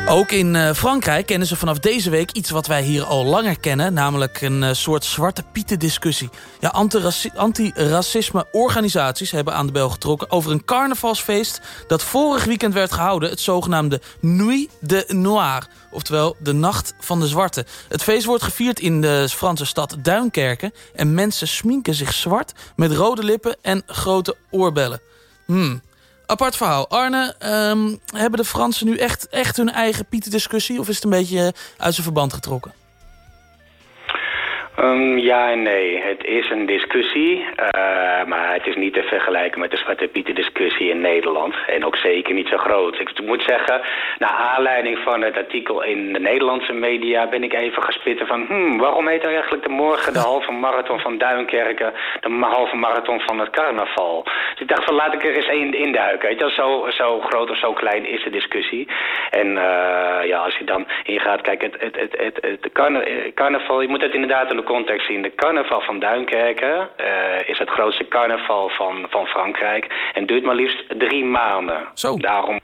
Ook in eh, Frankrijk kennen ze vanaf deze week iets wat wij hier al langer kennen. Namelijk een eh, soort zwarte pieten discussie. Ja, antiraci- anti-racisme-organisaties hebben aan de bel getrokken... over een carnavalsfeest dat vorig weekend werd gehouden. Het zogenaamde Nuit de Noir. Oftewel de Nacht van de Zwarte. Het feest wordt gevierd in de Franse stad Duinkerken. En mensen sminken zich zwart met rode lippen en grote oorbellen. Hmm. Apart verhaal. Arne, ehm, hebben de Fransen nu echt, echt hun eigen Pieten-discussie... of is het een beetje uit zijn verband getrokken? Ehm, ja en nee. Het is een discussie, eh, maar het is niet te vergelijken met de Zwarte Pieten discussie in Nederland. En ook zeker niet zo groot. Ik moet zeggen, naar aanleiding van het artikel in de Nederlandse media ben ik even gespitten van, hmm, waarom heet er eigenlijk de morgen de halve marathon van Duinkerken de halve marathon van het carnaval? Dus ik dacht van, laat ik er eens één induiken. Weet je, zo, zo groot of zo klein is de discussie. En eh, ja, als je dan ingaat, kijk, het, het, het, het, het eh, carnaval, je moet het inderdaad in de context zien. De carnaval van Duinkerken eh, is het grootste carnaval van, van Frankrijk. En duurt maar liefst drie maanden. Zo. Daarom.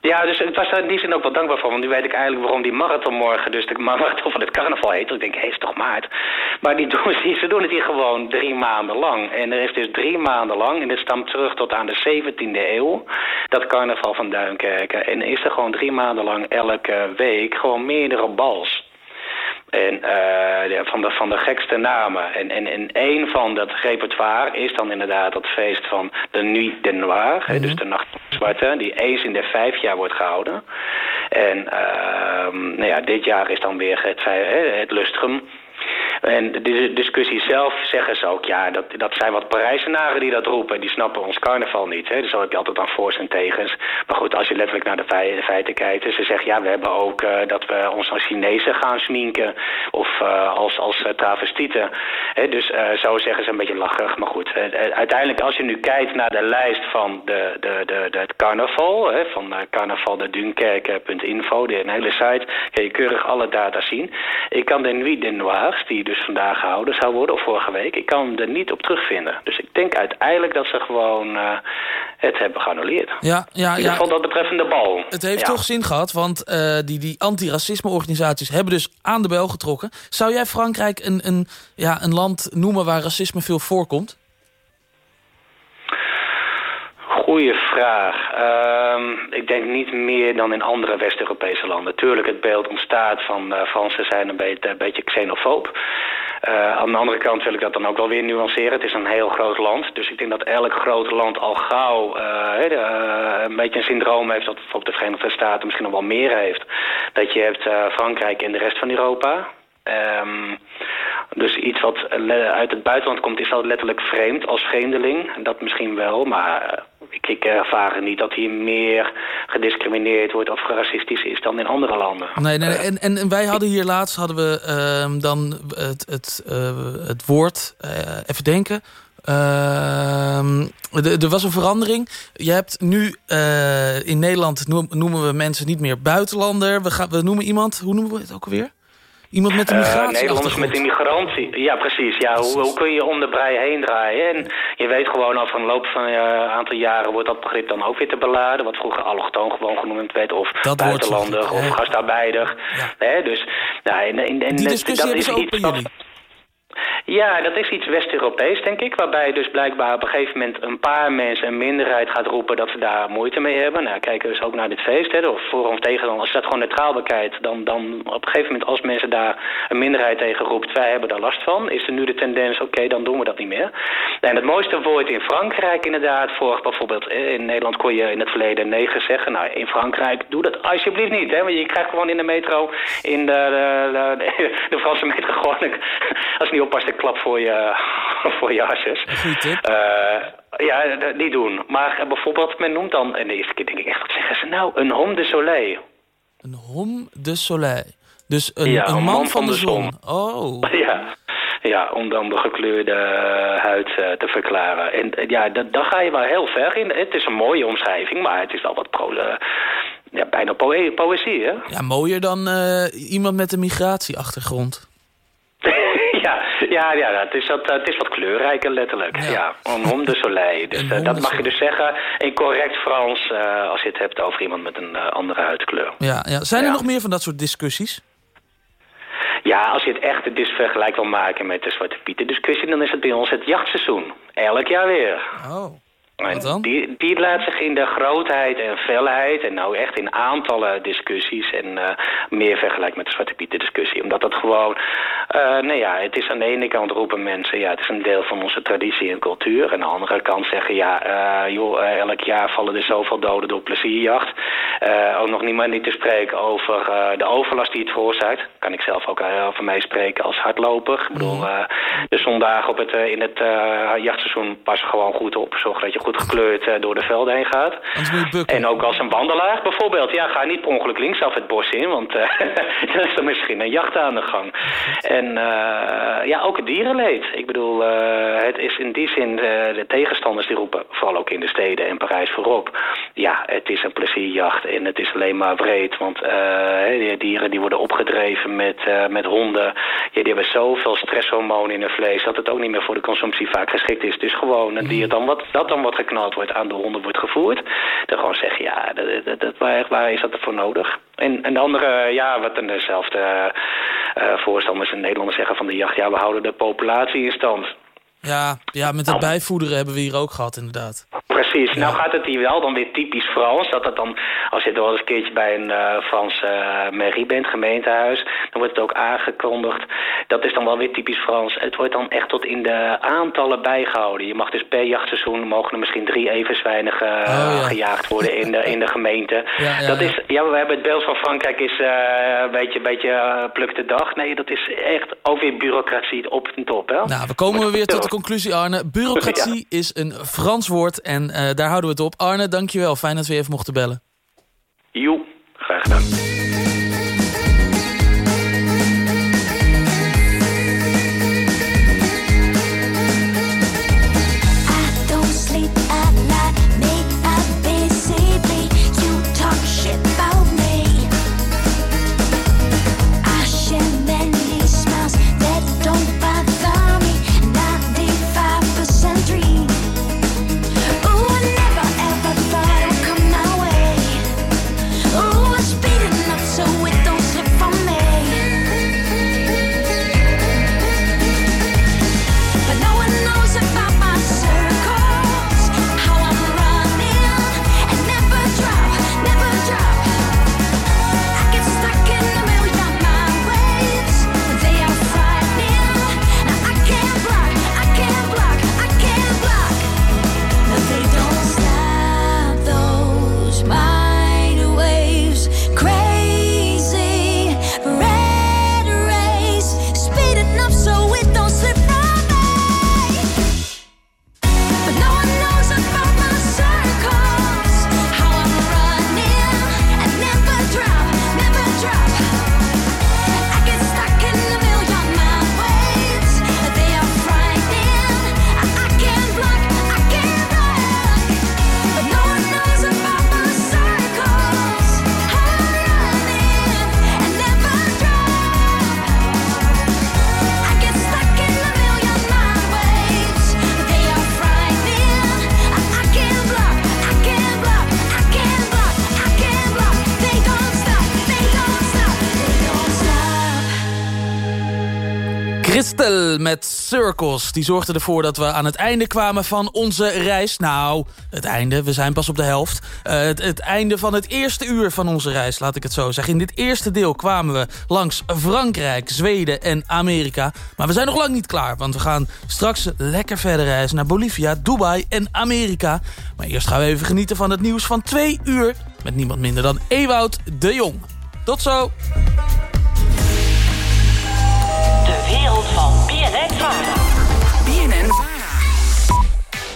Ja, dus ik was daar in die zin ook wel dankbaar voor. Want nu weet ik eigenlijk waarom die marathon morgen, dus de marathon van het carnaval heet. Ik denk, hé, is toch maart. Maar die doen, ze ze doen het hier gewoon drie maanden lang. En er is dus drie maanden lang, en dit stamt terug tot aan de 17e eeuw, dat carnaval van Duinkerken. En is er gewoon drie maanden lang elke week gewoon meerdere bals. En eh, de- van, de, van de gekste namen. En, en, en één van dat repertoire is dan inderdaad dat feest van de Nuit de Noir. dus de Nacht van de Zwarte. Die eens in de vijf jaar wordt gehouden. En ehm, nou ja, dit jaar is dan weer het, het lustrum. En de dis- discussie zelf zeggen ze ook, ja, dat, dat zijn wat Parijzenaren die dat roepen. Die snappen ons carnaval niet. Hè? Dus zo heb je altijd dan voor's en tegens. Maar goed, als je letterlijk naar de, fei- de feiten kijkt. Dus ze zeggen, ja, we hebben ook eh, dat we ons als Chinezen gaan sminken. Of eh, als, als uh, travestieten. Hè? Dus eh, zo zeggen ze een beetje lachig. Maar goed, eh, eh, uiteindelijk als je nu kijkt naar de lijst van de, de, de, de, het carnaval. Hè? Van uh, carnavaldedunkerque.info, de een hele site. Kun je keurig alle data zien. Ik kan de Nuit de Noirs, die dus vandaag gehouden zou worden, of vorige week, ik kan hem er niet op terugvinden. Dus ik denk uiteindelijk dat ze gewoon uh, het hebben geannuleerd. Ja, ja, In ieder geval dat betreffende bal. Het heeft ja. toch zin gehad, want uh, die, die antiracisme-organisaties hebben dus aan de bel getrokken. Zou jij Frankrijk een, een, ja, een land noemen waar racisme veel voorkomt? Goeie vraag. Uh, ik denk niet meer dan in andere West-Europese landen. Tuurlijk, het beeld ontstaat van uh, Fransen zijn een beetje, een beetje xenofoob. Uh, aan de andere kant wil ik dat dan ook wel weer nuanceren. Het is een heel groot land. Dus ik denk dat elk groot land al gauw uh, een beetje een syndroom heeft... dat bijvoorbeeld de Verenigde Staten misschien nog wel meer heeft. Dat je hebt Frankrijk en de rest van Europa... Um, dus iets wat uit het buitenland komt is dat letterlijk vreemd als vreemdeling. Dat misschien wel, maar ik, ik ervaar niet dat hier meer gediscrimineerd wordt of racistisch is dan in andere landen. Nee, nee, nee. En, en, en, wij hadden hier laatst hadden we uh, dan het, het, uh, het woord, uh, even denken... Ehm, er was een verandering. Je hebt nu eh, in Nederland noem- noemen we mensen niet meer buitenlander. We, gaan, we noemen iemand, hoe noemen we het ook alweer? Iemand met een Eh, migratie. Nederlanders met immigrantie. Ja, precies. Ja, hoe, hoe kun je om de brei heen draaien? En je weet gewoon, over een loop van een aantal jaren wordt dat begrip dan ook weer te beladen. Wat vroeger allochtoon gewoon genoemd werd. Of Dat buitenlander of eh, gastarbeider. Hè, dus, nou, en, en, en Die dat- discussie dat is ook iets bij wat- jullie. Ja, dat is iets West-Europees, denk ik. Waarbij dus blijkbaar op een gegeven moment een paar mensen, een minderheid gaat roepen dat ze daar moeite mee hebben. Nou, kijken we dus ook naar dit feest, hè, of voor of tegen. Dan, als je dat gewoon neutraal bekijkt, dan, dan op een gegeven moment als mensen daar een minderheid tegen roept, wij hebben daar last van, is er nu de tendens, oké, dan doen we dat niet meer. En het mooiste woord in Frankrijk inderdaad, voor bijvoorbeeld eh, in Nederland kon je in het verleden neger zeggen. Nou, in Frankrijk, doe dat alsjeblieft niet, hè, want je krijgt gewoon in de metro, in de, de, Franse metro gewoon, als je niet oppast, een klap voor je, voor je harses. Eh, ja, niet doen. Maar eh, bijvoorbeeld, men noemt dan, en de eerste keer denk ik echt, wat zeggen ze nou? Een homme de soleil. Een homme de soleil. Dus een, Ja, een man, van de, zon. Oh. Ja. Ja, om dan de gekleurde huid eh, te verklaren. En ja, dat- daar ga je wel heel ver in. Het is een mooie omschrijving, maar het is wel wat pro, ja, bijna poë- poëzie, hè? Ja, mooier dan iemand met een migratieachtergrond. ja, ja, ja het, is wat, het is wat kleurrijker letterlijk. Ja, een homme de soleil. Dus eh, dat mag je dus zeggen in correct Frans eh, als je het hebt over iemand met een eh, andere huidkleur. Ja, ja. Zijn er nog meer van dat soort discussies? Ja, als je het echt dus vergelijk wil maken met de Zwarte Pieten discussie, dan is het bij ons het jachtseizoen. Elk jaar weer. Oh. Die, die laat zich in de grootheid en felheid en nou echt in aantallen discussies en eh, meer vergelijkt met de Zwarte Pieten discussie. Omdat dat gewoon, eh nou ja, het is aan de ene kant roepen mensen, ja, het is een deel van onze traditie en cultuur. En aan de andere kant zeggen, ja, eh, joh, elk jaar vallen er zoveel doden door plezierjacht. Ook nog niet maar niet te spreken over de overlast die het veroorzaakt. Kan ik zelf ook over mij spreken als hardloper. Ik bedoel, eh, de zondagen op het, in het jachtseizoen passen gewoon goed op. Zorg dat je goed gekleurd eh, door de velden heen gaat. En ook als een wandelaar bijvoorbeeld. Ja, ga niet per ongeluk linksaf het bos in, want eh, dan is er misschien een jacht aan de gang. En eh, ja, ook het dierenleed. Ik bedoel, het is in die zin, de tegenstanders die roepen, vooral ook in de steden en Parijs voorop. Ja, het is een plezierjacht en het is alleen maar breed. Want die dieren die worden opgedreven met, met honden. Ja, die hebben zoveel stresshormonen in hun vlees dat het ook niet meer voor de consumptie vaak geschikt is. Dus gewoon een dier dan wat, dat dan wat geknald wordt aan de honden wordt gevoerd. Dan gewoon zeggen, ja, dat, dat, waar, is dat ervoor nodig? En, en de andere, ja, wat dezelfde eh, voorstanders in Nederland zeggen van de jacht, ja, we houden de populatie in stand. Ja, ja, met dat bijvoederen hebben we hier ook gehad, inderdaad. Precies. Nou gaat het hier wel dan weer typisch Frans. Dat het dan, als je er wel eens een keertje bij een eh Franse eh, mairie bent, gemeentehuis, dan wordt het ook aangekondigd. Dat is dan wel weer typisch Frans. Het wordt dan echt tot in de aantallen bijgehouden. Je mag dus per jachtseizoen mogen er misschien drie everzwijnen eh, gejaagd worden in de, in de gemeente. ja, dat ja. is, ja, we hebben het beeld van Frankrijk is een beetje, beetje pluk de dag. Nee, dat is echt ook weer bureaucratie op en top. Hè? Nou, we komen weer tot conclusie, Arne. Bureaucratie is een Frans woord en eh, daar houden we het op. Arne, dankjewel. Fijn dat we je even mochten bellen. Joe, graag gedaan. Die zorgde ervoor dat we aan het einde kwamen van onze reis. Nou, het einde, we zijn pas op de helft. Het, het, einde van het eerste uur van onze reis, laat ik het zo zeggen. In dit eerste deel kwamen we langs Frankrijk, Zweden en Amerika. Maar we zijn nog lang niet klaar, want we gaan straks lekker verder reizen... naar Bolivia, Dubai en Amerika. Maar eerst gaan we even genieten van het nieuws van twee uur... met niemand minder dan Ewout de Jong. Tot zo! De wereld van BNN Vara.